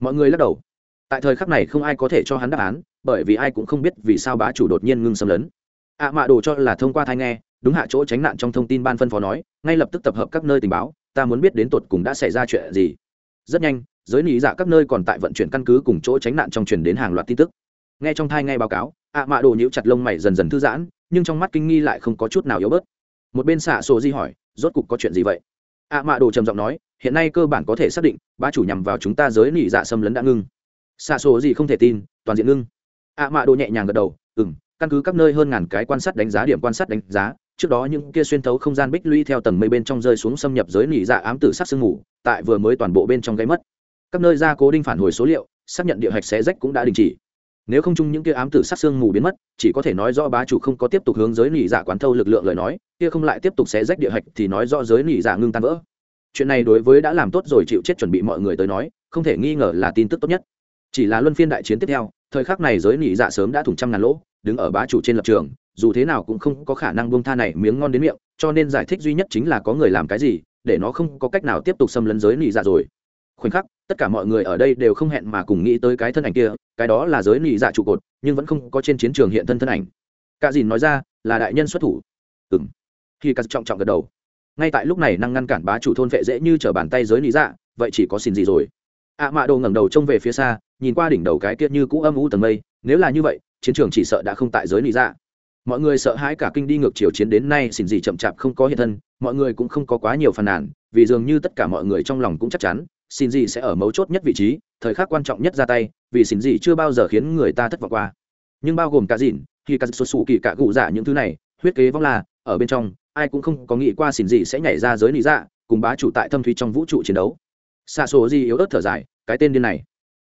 Mọi người lắc đầu. Tại thời khắc này không ai có thể cho hắn đáp án, bởi vì ai cũng không biết vì sao bá chủ đột nhiên ngưng xâm lấn. Ạ à mạ đồ cho là thông qua thai nghe, đúng hạ chỗ tránh nạn trong thông tin ban phân phó nói, ngay lập tức tập hợp các nơi tình báo, ta muốn biết đến tột cùng đã xảy ra chuyện gì. Rất nhanh giới nỉ dạ các nơi còn tại vận chuyển căn cứ cùng chỗ tránh nạn trong truyền đến hàng loạt tin tức. Nghe trong thai nghe báo cáo, ạ mạ đồ nhíu chặt lông mày dần dần thư giãn, nhưng trong mắt kinh nghi lại không có chút nào yếu bớt. Một bên xạ sổ di hỏi, rốt cục có chuyện gì vậy? Ạ mạ đồ trầm giọng nói, hiện nay cơ bản có thể xác định ba chủ nhằm vào chúng ta giới nỉ dạ xâm lấn đã ngưng. Xạ sổ gì không thể tin, toàn diện ngưng. Ạ mạ đồ nhẹ nhàng gật đầu ừ căn cứ các nơi hơn ngàn cái quan sát đánh giá điểm quan sát đánh giá, trước đó những kia xuyên thấu không gian bích lũy theo tầng mây bên trong rơi xuống xâm nhập giới nỉ dạ ám tử sát sương ngủ tại vừa mới toàn bộ bên trong gáy mất các nơi gia cố đinh phản hồi số liệu, xác nhận địa hạch xé rách cũng đã đình chỉ. Nếu không chung những kia ám tử sát xương mù biến mất, chỉ có thể nói do bá chủ không có tiếp tục hướng giới nỉ dạ quán thâu lực lượng lời nói, kia không lại tiếp tục xé rách địa hạch thì nói do giới nỉ dạ ngưng tan vỡ. Chuyện này đối với đã làm tốt rồi chịu chết chuẩn bị mọi người tới nói, không thể nghi ngờ là tin tức tốt nhất. Chỉ là luân phiên đại chiến tiếp theo, thời khắc này giới nỉ dạ sớm đã thủng trăm ngàn lỗ, đứng ở bá chủ trên lập trường, dù thế nào cũng không có khả năng buông tha này miếng ngon đến miệng, cho nên giải thích duy nhất chính là có người làm cái gì, để nó không có cách nào tiếp tục xâm lấn giới nỉ dạ rồi. Khoảnh khắc tất cả mọi người ở đây đều không hẹn mà cùng nghĩ tới cái thân ảnh kia, cái đó là giới nị dạ trụ cột, nhưng vẫn không có trên chiến trường hiện thân thân ảnh. Cả dìn nói ra, là đại nhân xuất thủ. Ừ m khi cắt trọng trọng gật đầu. Ngay tại lúc này năng ngăn cản bá chủ thôn vệ dễ như t r ở bàn tay giới nị dạ vậy chỉ có xin gì rồi? Ạ à mạ đồ ngẩng đầu trông về phía xa, nhìn qua đỉnh đầu cái kia như cũ âm u tầng mây, nếu là như vậy, chiến trường chỉ sợ đã không tại giới nị dạ. Mọi người sợ hãi cả kinh đi ngược chiều chiến đến nay, xin gì chậm chạp không có hiện thân, mọi người cũng không có quá nhiều phàn nàn, vì dường như tất cả mọi người trong lòng cũng chắc chắn xin gì sẽ ở mấu chốt nhất vị trí, thời khắc quan trọng nhất ra tay, vì xin gì chưa bao giờ khiến người ta thất vọng qua. Nhưng bao gồm cả dìn khi cả xuất xù kỳ cả cụ giả dạ những thứ này, huyết kế vong là, ở bên trong, ai cũng không có nghĩ qua xin gì sẽ nhảy ra giới lý dạ cùng bá chủ tại thâm thúy trong vũ trụ chiến đấu. Xa số gì yếu ớt thở dài, cái tên điên này.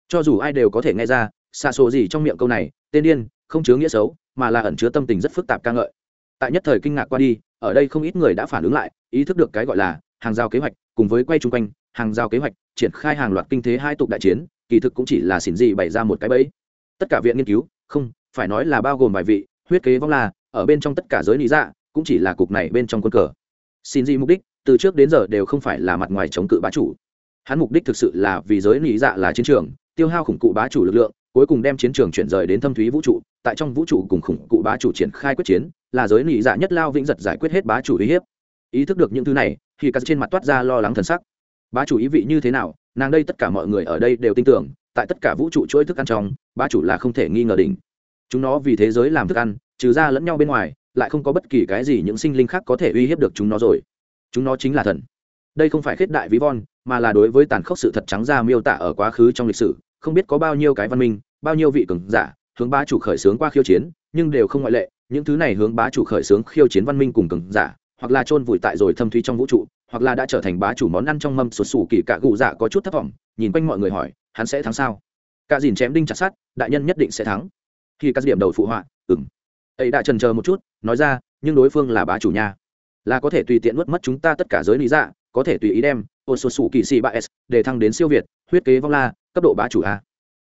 Cho dù ai đều có thể nghe ra xa số gì trong miệng câu này, tên điên, không chứa nghĩa xấu, mà là ẩn chứa tâm tình rất phức tạp ca ngợi. Tại nhất thời kinh ngạc qua đi, ở đây không ít người đã phản ứng lại, ý thức được cái gọi là hàng giao kế hoạch, cùng với quay chung quanh hàng giao kế hoạch, triển khai hàng loạt kinh thế hai tục đại chiến, kỳ thực cũng chỉ là xỉn gì bày ra một cái bẫy. Tất cả viện nghiên cứu, không, phải nói là bao gồm vài vị, huyết kế vong là ở bên trong tất cả giới lý dạ cũng chỉ là cục này bên trong quân cờ. Xin gì mục đích, từ trước đến giờ đều không phải là mặt ngoài chống cự bá chủ. Hắn mục đích thực sự là vì giới lý dạ là chiến trường, tiêu hao khủng cụ bá chủ lực lượng, cuối cùng đem chiến trường chuyển rời đến thâm thúy vũ trụ, tại trong vũ trụ cùng khủng cụ bá chủ triển khai quyết chiến, là giới lý dạ nhất lao vĩnh giật giải quyết hết bá chủ uy hiếp. Ý thức được những thứ này thì cắt trên mặt toát ra lo lắng thần sắc bá chủ ý vị như thế nào, nàng đây tất cả mọi người ở đây đều tin tưởng, tại tất cả vũ trụ chuỗi thức ăn trong, bá chủ là không thể nghi ngờ đỉnh. Chúng nó vì thế giới làm thức ăn, trừ ra lẫn nhau bên ngoài, lại không có bất kỳ cái gì những sinh linh khác có thể uy hiếp được chúng nó rồi. Chúng nó chính là thần. Đây không phải khết đại ví von, mà là đối với tàn khốc sự thật trắng ra miêu tả ở quá khứ trong lịch sử, không biết có bao nhiêu cái văn minh, bao nhiêu vị cường giả, hướng bá chủ khởi xướng qua khiêu chiến, nhưng đều không ngoại lệ, những thứ này hướng bá chủ khởi xướng khiêu chiến văn minh cùng cường giả, hoặc là chôn vùi tại rồi thâm thúy trong vũ trụ hoặc là đã trở thành bá chủ món ăn trong mâm sụt sù kỳ cạ gù dạ có chút thất vọng, nhìn quanh mọi người hỏi, hắn sẽ thắng sao? Cả dìn chém đinh chặt sát đại nhân nhất định sẽ thắng. Khi các điểm đầu phụ họa ừng ấy đã trần chờ một chút, nói ra, nhưng đối phương là bá chủ nhà là có thể tùy tiện nuốt mất chúng ta tất cả giới lý dạ có thể tùy ý đem ô sụt sù kỳ sĩ ba s để thăng đến siêu việt, huyết kế vong la, cấp độ bá chủ a.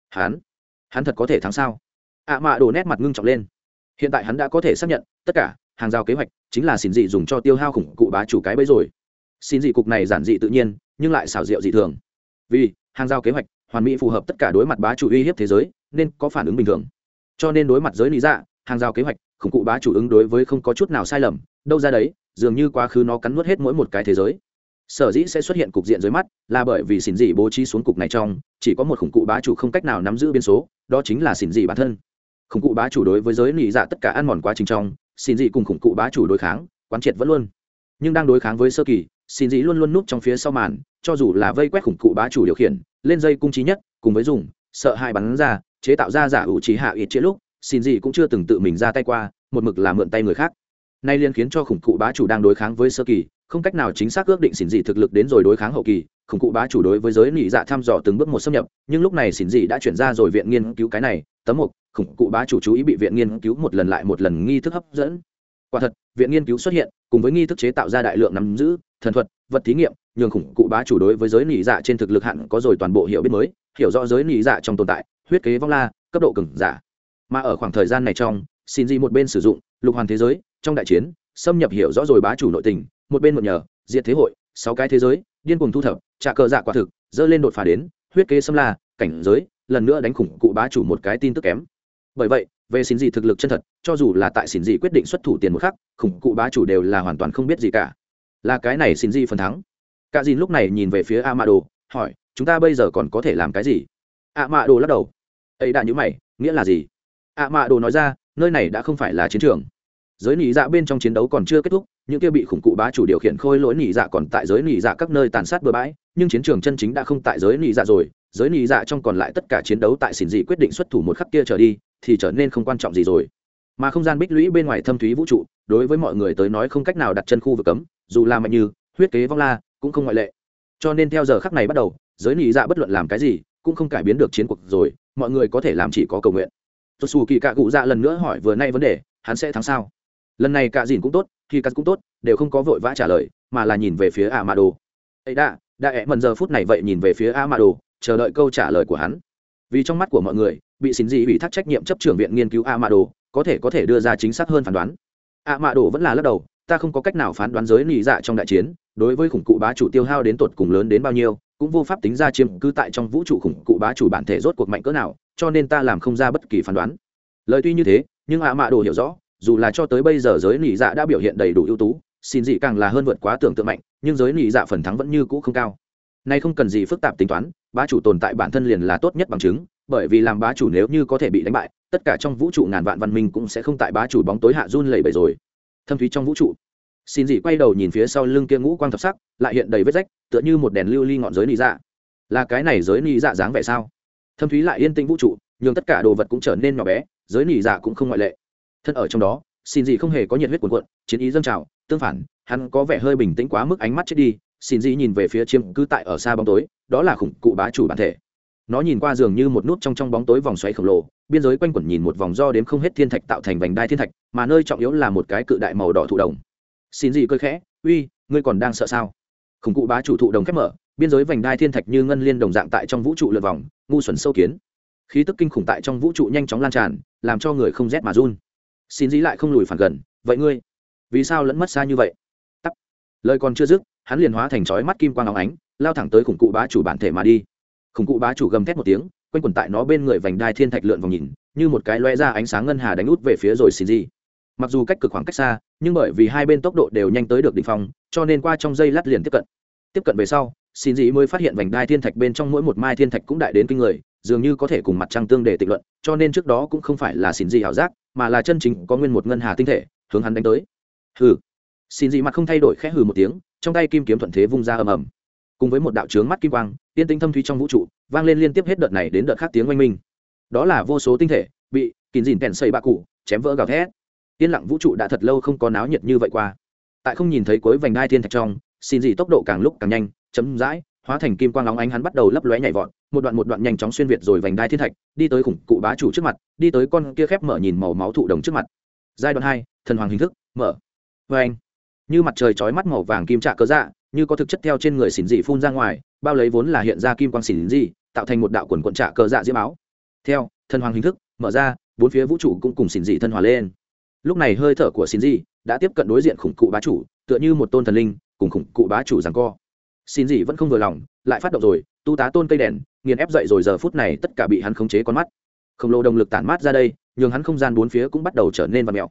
Hắn? Hắn thật có thể thắng sao? Ạ mạ đổ nét mặt ngưng trọng lên. Hiện tại hắn đã có thể xác nhận, tất cả, hàng rào kế hoạch, chính là xin dị dùng cho tiêu hao khủng cụ bá chủ cái bấy rồi xin dị cục này giản dị tự nhiên, nhưng lại xảo diệu dị thường. Vì, hàng giao kế hoạch, hoàn mỹ phù hợp tất cả đối mặt bá chủ uy hiếp thế giới, nên có phản ứng bình thường. Cho nên đối mặt giới lý dạ hàng giao kế hoạch, khủng cụ bá chủ ứng đối với không có chút nào sai lầm, đâu ra đấy, dường như quá khứ nó cắn nuốt hết mỗi một cái thế giới. Sở dĩ sẽ xuất hiện cục diện dưới mắt, là bởi vì xỉn dị bố trí xuống cục này trong, chỉ có một khủng cụ bá chủ không cách nào nắm giữ biên số, đó chính là xỉn dị bản thân. Khủng cụ bá chủ đối với giới lý dạ tất cả ăn mòn quá trình trong xỉn dị cùng khủng cụ bá chủ đối kháng, quán triệt vẫn luôn. Nhưng đang đối kháng với sơ kỳ xin dĩ luôn luôn núp trong phía sau màn, cho dù là vây quét khủng cụ bá chủ điều khiển, lên dây cung trí nhất, cùng với dùng, sợ hai bắn ra, chế tạo ra giả ủ trí hạ ít chĩa lúc, xin dĩ cũng chưa từng tự mình ra tay qua, một mực là mượn tay người khác. Nay liên khiến cho khủng cụ bá chủ đang đối kháng với sơ kỳ, không cách nào chính xác ước định xỉn dị thực lực đến rồi đối kháng hậu kỳ, khủng cụ bá chủ đối với giới nị dạ thăm dò từng bước một xâm nhập, nhưng lúc này xỉn dị đã chuyển ra rồi viện nghiên cứu cái này, tấm một khủng cụ bá chủ chú ý bị viện nghiên cứu một lần lại một lần nghi thức hấp dẫn quả thật, viện nghiên cứu xuất hiện, cùng với nghi thức chế tạo ra đại lượng nắm giữ, thần thuật, vật thí nghiệm, nhường khủng cụ bá chủ đối với giới nỉ dạ trên thực lực hạn có rồi toàn bộ hiểu biết mới, hiểu rõ giới nỉ dạ trong tồn tại, huyết kế vong la, cấp độ cứng giả. Mà ở khoảng thời gian này trong, xin gì một bên sử dụng, lục hoàn thế giới, trong đại chiến, xâm nhập hiểu rõ rồi bá chủ nội tình, một bên một nhờ, diệt thế hội, sáu cái thế giới, điên cuồng thu thập, trả cờ dạ quả thực, dơ lên đột phá đến, huyết kế xâm la, cảnh giới, lần nữa đánh khủng cụ bá chủ một cái tin tức kém bởi vậy, về xin gì thực lực chân thật, cho dù là tại xin gì quyết định xuất thủ tiền một khắc, khủng cụ bá chủ đều là hoàn toàn không biết gì cả. Là cái này xin gì phần thắng. Cả dìn lúc này nhìn về phía a mạ đồ hỏi, chúng ta bây giờ còn có thể làm cái gì? A mạ đồ lắc đầu. Ấy đã nhữ mày, nghĩa là gì? A mạ đồ nói ra, nơi này đã không phải là chiến trường. Giới nỉ dạ bên trong chiến đấu còn chưa kết thúc, những kia bị khủng cụ bá chủ điều khiển khôi lỗi nỉ dạ còn tại giới nỉ dạ các nơi tàn sát bừa bãi, nhưng chiến trường chân chính đã không tại giới nỉ dạ rồi. Giới nỉ dạ trong còn lại tất cả chiến đấu tại xỉn dị quyết định xuất thủ một khắc kia trở đi thì trở nên không quan trọng gì rồi. Mà không gian bích lũy bên ngoài thâm thúy vũ trụ, đối với mọi người tới nói không cách nào đặt chân khu vực cấm, dù là mạnh như huyết kế vong la, cũng không ngoại lệ. Cho nên theo giờ khắc này bắt đầu, giới nị dạ bất luận làm cái gì, cũng không cải biến được chiến cuộc rồi, mọi người có thể làm chỉ có cầu nguyện. Tôi xù kỳ cạ cụ dạ lần nữa hỏi vừa nay vấn đề, hắn sẽ thắng sao? Lần này cạ dìn cũng tốt khi cắt cũng tốt, đều không có vội vã trả lời, mà là nhìn về phía a ma đồ ấy đã đã ẹ mần giờ phút này vậy nhìn về phía a ma đồ chờ đợi câu trả lời của hắn vì trong mắt của mọi người, bị xin gì ủy thác trách nhiệm chấp trưởng viện nghiên cứu a mạ đồ có thể có thể đưa ra chính xác hơn phán đoán. A mạ đồ vẫn là lắc đầu, ta không có cách nào phán đoán giới nị dạ trong đại chiến, đối với khủng cụ bá chủ tiêu hao đến tột cùng lớn đến bao nhiêu, cũng vô pháp tính ra chiếm cư tại trong vũ trụ khủng cụ bá chủ bản thể rốt cuộc mạnh cỡ nào, cho nên ta làm không ra bất kỳ phán đoán. Lời tuy như thế, nhưng a mạ đồ hiểu rõ, dù là cho tới bây giờ giới nỉ dạ đã biểu hiện đầy đủ ưu tú, xin dị càng là hơn vượt quá tưởng tượng mạnh, nhưng giới nỉ dạ phần thắng vẫn như cũ không cao. Nay không cần gì phức tạp tính toán bá chủ tồn tại bản thân liền là tốt nhất bằng chứng, bởi vì làm bá chủ nếu như có thể bị đánh bại, tất cả trong vũ trụ ngàn vạn văn minh cũng sẽ không tại bá chủ bóng tối hạ run lẩy bẩy rồi. Thâm thúy trong vũ trụ. Xin dị quay đầu nhìn phía sau lưng kia ngũ quang thập sắc, lại hiện đầy vết rách, tựa như một đèn lưu ly ngọn giới nỉ dạ. Là cái này giới nỉ dạ dáng vẻ sao? Thâm thúy lại yên tĩnh vũ trụ nhưng tất cả đồ vật cũng trở nên nhỏ bé, giới nỉ dạ cũng không ngoại lệ. Thân ở trong đó, xin gì không hề có nhiệt huyết cuồn cuộn, chiến ý dâng trào, tương phản, hắn có vẻ hơi bình tĩnh quá mức ánh mắt chết đi xin dĩ nhìn về phía chiếm cứ tại ở xa bóng tối, đó là khủng cụ bá chủ bản thể. Nó nhìn qua giường như một nút trong trong bóng tối vòng xoáy khổng lồ, biên giới quanh quẩn nhìn một vòng do đếm không hết thiên thạch tạo thành vành đai thiên thạch, mà nơi trọng yếu là một cái cự đại màu đỏ thụ đồng. Xin gì cơi khẽ, uy, ngươi còn đang sợ sao? Khủng cụ bá chủ thụ đồng khép mở, biên giới vành đai thiên thạch như ngân liên đồng dạng tại trong vũ trụ lượt vòng, ngu xuẩn sâu kiến. Khí tức kinh khủng tại trong vũ trụ nhanh chóng lan tràn, làm cho người không rét mà run. Xin dĩ lại không lùi phản gần, vậy ngươi, vì sao lẫn mất xa như vậy? Lời còn chưa dứt, hắn liền hóa thành chói mắt kim quang óng ánh, lao thẳng tới khủng cụ bá chủ bản thể mà đi. Khủng cụ bá chủ gầm thét một tiếng, quanh quẩn tại nó bên người vành đai thiên thạch lượn vòng nhìn, như một cái loe ra ánh sáng ngân hà đánh út về phía rồi xin gì. Mặc dù cách cực khoảng cách xa, nhưng bởi vì hai bên tốc độ đều nhanh tới được đ ỉ n h phong, cho nên qua trong dây lát liền tiếp cận. Tiếp cận về sau xin dị mới phát hiện vành đai thiên thạch bên trong mỗi một mai thiên thạch cũng đại đến kinh người, dường như có thể cùng mặt trăng tương để tịnh luận, cho nên trước đó cũng không phải là xin dị ảo giác, mà là chân chính có nguyên một ngân hà tinh thể hướng hắn đánh tới. Hừ xin dị mặt không thay đổi khẽ hừ một tiếng, trong tay kim kiếm thuận thế vung ra ầm ầm. Cùng với một đạo trướng mắt kim quang, tiên tinh thâm thúy trong vũ trụ, vang lên liên tiếp hết đợt này đến đợt khác tiếng oanh minh. Đó là vô số tinh thể bị kín dìn kèn xây bạ cụ chém vỡ gào thét. Yên lặng vũ trụ đã thật lâu không có náo nhiệt như vậy qua. Tại không nhìn thấy cuối vành đai thiên thạch trong, xin dị tốc độ càng lúc càng nhanh chấm dãi hóa thành kim quang lóng ánh hắn bắt đầu lấp lóe nhảy vọt, một đoạn một đoạn nhanh chóng xuyên việt rồi vành đai thiên thạch, đi tới khủng cụ bá chủ trước mặt, đi tới con kia khép mở nhìn màu máu thụ đồng trước mặt. Giai đoạn hai, thần hoàng hình thức, mở. Vê anh như mặt trời chói mắt màu vàng kim trạ cơ dạ như có thực chất theo trên người xỉn dị phun ra ngoài, bao lấy vốn là hiện ra kim quang xỉn dị, tạo thành một đạo quần quận trạ cơ dạ diễm áo. Theo, thần hoàng hình thức, mở ra, bốn phía vũ trụ cũng cùng xỉn dị thân hòa lên. Lúc này hơi thở của xỉn dị đã tiếp cận đối diện khủng cụ bá chủ, tựa như một tôn thần linh, cùng khủng cụ bá chủ rằng co. Xỉn dị vẫn không vừa lòng, lại phát động rồi, tu tá tôn cây đèn, nghiền ép dậy rồi giờ phút này tất cả bị hắn khống chế con mắt. Khổng lồ động lực tản mát ra đây, nhường hắn không gian bốn phía cũng bắt đầu trở nên vặt mèo.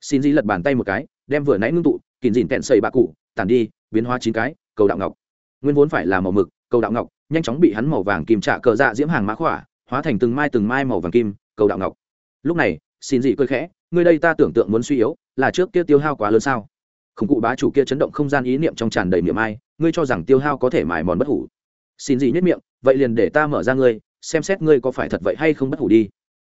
Xin gì lật bàn tay một cái, đem vừa nãy ngưng tụ kìm dìn kẹn xây bạ cụ, tản đi, biến hóa chín cái, cầu đạo ngọc. Nguyên vốn phải là màu mực, cầu đạo ngọc, nhanh chóng bị hắn màu vàng kìm trả cờ dạ diễm hàng mã khỏa, hóa thành từng mai từng mai màu vàng kim, cầu đạo ngọc. Lúc này, xin gì cười khẽ người đây ta tưởng tượng muốn suy yếu, là trước kia tiêu hao quá lớn sao? Khủng cụ bá chủ kia chấn động không gian ý niệm trong tràn đầy miệng ai, ngươi cho rằng tiêu hao có thể mài mòn bất hủ? Xin gì nhất miệng, vậy liền để ta mở ra ngươi, xem xét ngươi có phải thật vậy hay không bất hủ đi.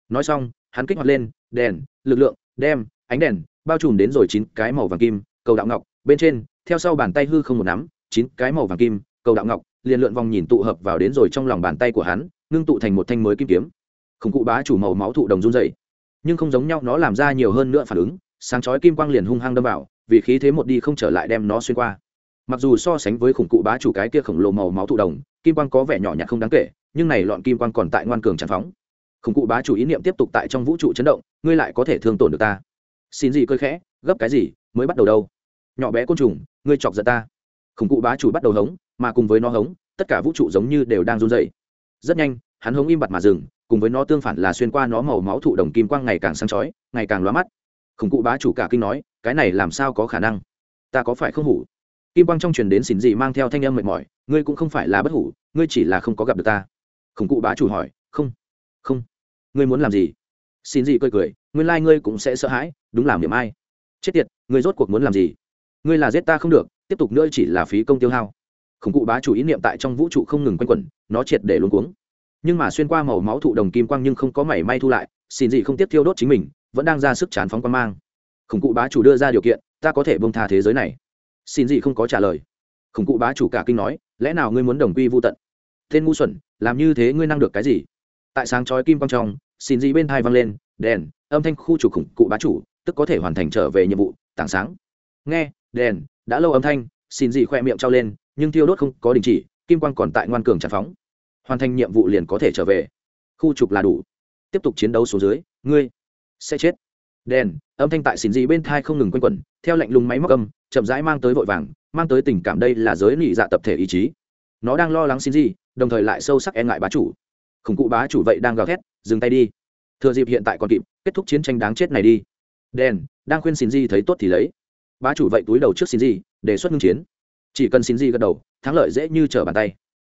Nói xong, hắn kích hoạt lên, đèn, lực lượng, đem, ánh đèn, bao trùm đến rồi chín cái màu vàng kim cầu đạo ngọc, bên trên, theo sau bàn tay hư không một nắm, chín cái màu vàng kim, cầu đạo ngọc, liền lượn vòng nhìn tụ hợp vào đến rồi trong lòng bàn tay của hắn, ngưng tụ thành một thanh mới kim kiếm. Khủng cụ bá chủ màu máu thụ đồng run dày nhưng không giống nhau, nó làm ra nhiều hơn nữa phản ứng, sáng chói kim quang liền hung hăng đâm vào, vì khí thế một đi không trở lại đem nó xuyên qua. Mặc dù so sánh với khủng cụ bá chủ cái kia khổng lồ màu máu thụ đồng, kim quang có vẻ nhỏ nhặt không đáng kể, nhưng này lọn kim quang còn tại ngoan cường tràn phóng. Khủng cụ bá chủ ý niệm tiếp tục tại trong vũ trụ chấn động, ngươi lại có thể thương tổn được ta. Xin gì cơi khẽ, gấp cái gì, mới bắt đầu đâu? Nhỏ bé côn trùng, ngươi chọc giận ta. Khủng cụ bá chủ bắt đầu hống, mà cùng với nó hống, tất cả vũ trụ giống như đều đang run dậy rất nhanh, hắn hống im bặt mà dừng, cùng với nó tương phản là xuyên qua nó màu máu thụ đồng kim quang ngày càng sáng chói, ngày càng lóa mắt. Khủng cụ bá chủ cả kinh nói, cái này làm sao có khả năng? Ta có phải không hủ? Kim quang trong truyền đến xỉn dị mang theo thanh âm mệt mỏi, ngươi cũng không phải là bất hủ, ngươi chỉ là không có gặp được ta. Khủng cụ bá chủ hỏi, không không. Ngươi muốn làm gì? Xin dị cười cười, nguyên lai、like、ngươi cũng sẽ sợ hãi, đúng làm điểm ai. Chết tiệt, ngươi rốt cuộc muốn làm gì? Ngươi là giết ta không được, tiếp tục nữa chỉ là phí công tiêu hao. Khủng cụ bá chủ ý niệm tại trong vũ trụ không ngừng quanh quẩn, nó triệt để luôn cuống. Nhưng mà xuyên qua màu máu thụ đồng kim quang nhưng không có mảy may thu lại, xin gì không tiếp thiêu đốt chính mình, vẫn đang ra sức chán phóng quan mang. Khủng cụ bá chủ đưa ra điều kiện, ta có thể bông tha thế giới này. Xin gì không có trả lời. Khủng cụ bá chủ cả kinh nói, lẽ nào ngươi muốn đồng quy vô tận? Tên ngu xuẩn, làm như thế ngươi năng được cái gì? Tại sáng chói kim quang trong, xin gì bên thai văng lên, đèn, âm thanh khu chủ khủng cụ bá chủ, tức có thể hoàn thành trở về nhiệm vụ, tảng sáng. Nghe đèn đã lâu âm thanh xin dị khoe miệng trao lên nhưng thiêu đốt không có đình chỉ kim quang còn tại ngoan cường tràn phóng. Hoàn thành nhiệm vụ liền có thể trở về. Khu trục là đủ. Tiếp tục chiến đấu số dưới ngươi sẽ chết. Đèn âm thanh tại xin dị bên thai không ngừng quanh quẩn theo lệnh lùng máy móc âm chậm rãi mang tới vội vàng mang tới tình cảm đây là giới lì dạ tập thể ý chí. Nó đang lo lắng xin Dị, đồng thời lại sâu sắc e ngại bá chủ. Khủng cụ bá chủ vậy đang gào thét dừng tay đi. Thừa dịp hiện tại còn kịp kết thúc chiến tranh đáng chết này đi. Đèn đang khuyên xin Dị thấy tốt thì lấy bá chủ vậy túi đầu trước xin gì, đề xuất ngưng chiến. Chỉ cần xin gì gật đầu, thắng lợi dễ như trở bàn tay.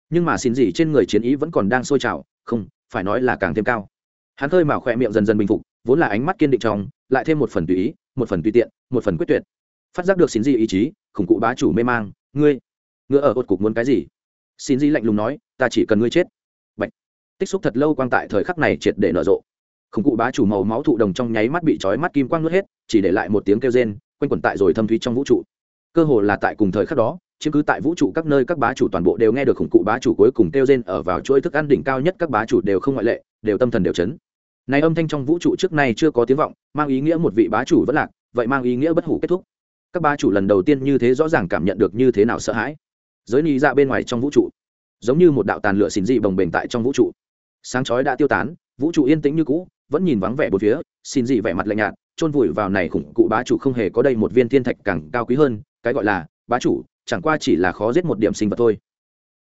Nhưng mà xin gì trên người chiến ý vẫn còn đang sôi trào, không, phải nói là càng thêm cao. Hắn hơi mào khỏe miệng dần dần bình phục, vốn là ánh mắt kiên định trong, lại thêm một phần tùy ý, một phần tùy tiện, một phần quyết tuyệt. Phát giác được xin gì ý chí, khủng cụ bá chủ mê mang, ngươi, ngựa ở hột cục muốn cái gì? Xin gì lạnh lùng nói, ta chỉ cần ngươi chết. Bạch. tích xúc thật lâu quang tại thời khắc này triệt để nở rộ. Khủng cụ bá chủ màu máu thụ đồng trong nháy mắt bị trói mắt kim quang nuốt hết, chỉ để lại một tiếng kêu rên quanh quẩn tại rồi thâm thúy trong vũ trụ. Cơ hồ là tại cùng thời khắc đó, chiếm cứ tại vũ trụ các nơi các bá chủ toàn bộ đều nghe được khủng cụ bá chủ cuối cùng kêu rên ở vào chuỗi thức ăn đỉnh cao nhất các bá chủ đều không ngoại lệ, đều tâm thần đều chấn. Này âm thanh trong vũ trụ trước nay chưa có tiếng vọng, mang ý nghĩa một vị bá chủ vẫn lạc, vậy mang ý nghĩa bất hủ kết thúc. Các bá chủ lần đầu tiên như thế rõ ràng cảm nhận được như thế nào sợ hãi. Giới ni ra bên ngoài trong vũ trụ, giống như một đạo tàn lửa xìn dị bồng bềnh tại trong vũ trụ. Sáng chói đã tiêu tán, vũ trụ yên tĩnh như cũ, vẫn nhìn vắng vẻ bốn phía xin dị vẻ mặt lạnh nhạt chôn vùi vào này khủng cụ bá chủ không hề có đây một viên thiên thạch càng cao quý hơn, cái gọi là bá chủ, chẳng qua chỉ là khó giết một điểm sinh vật thôi.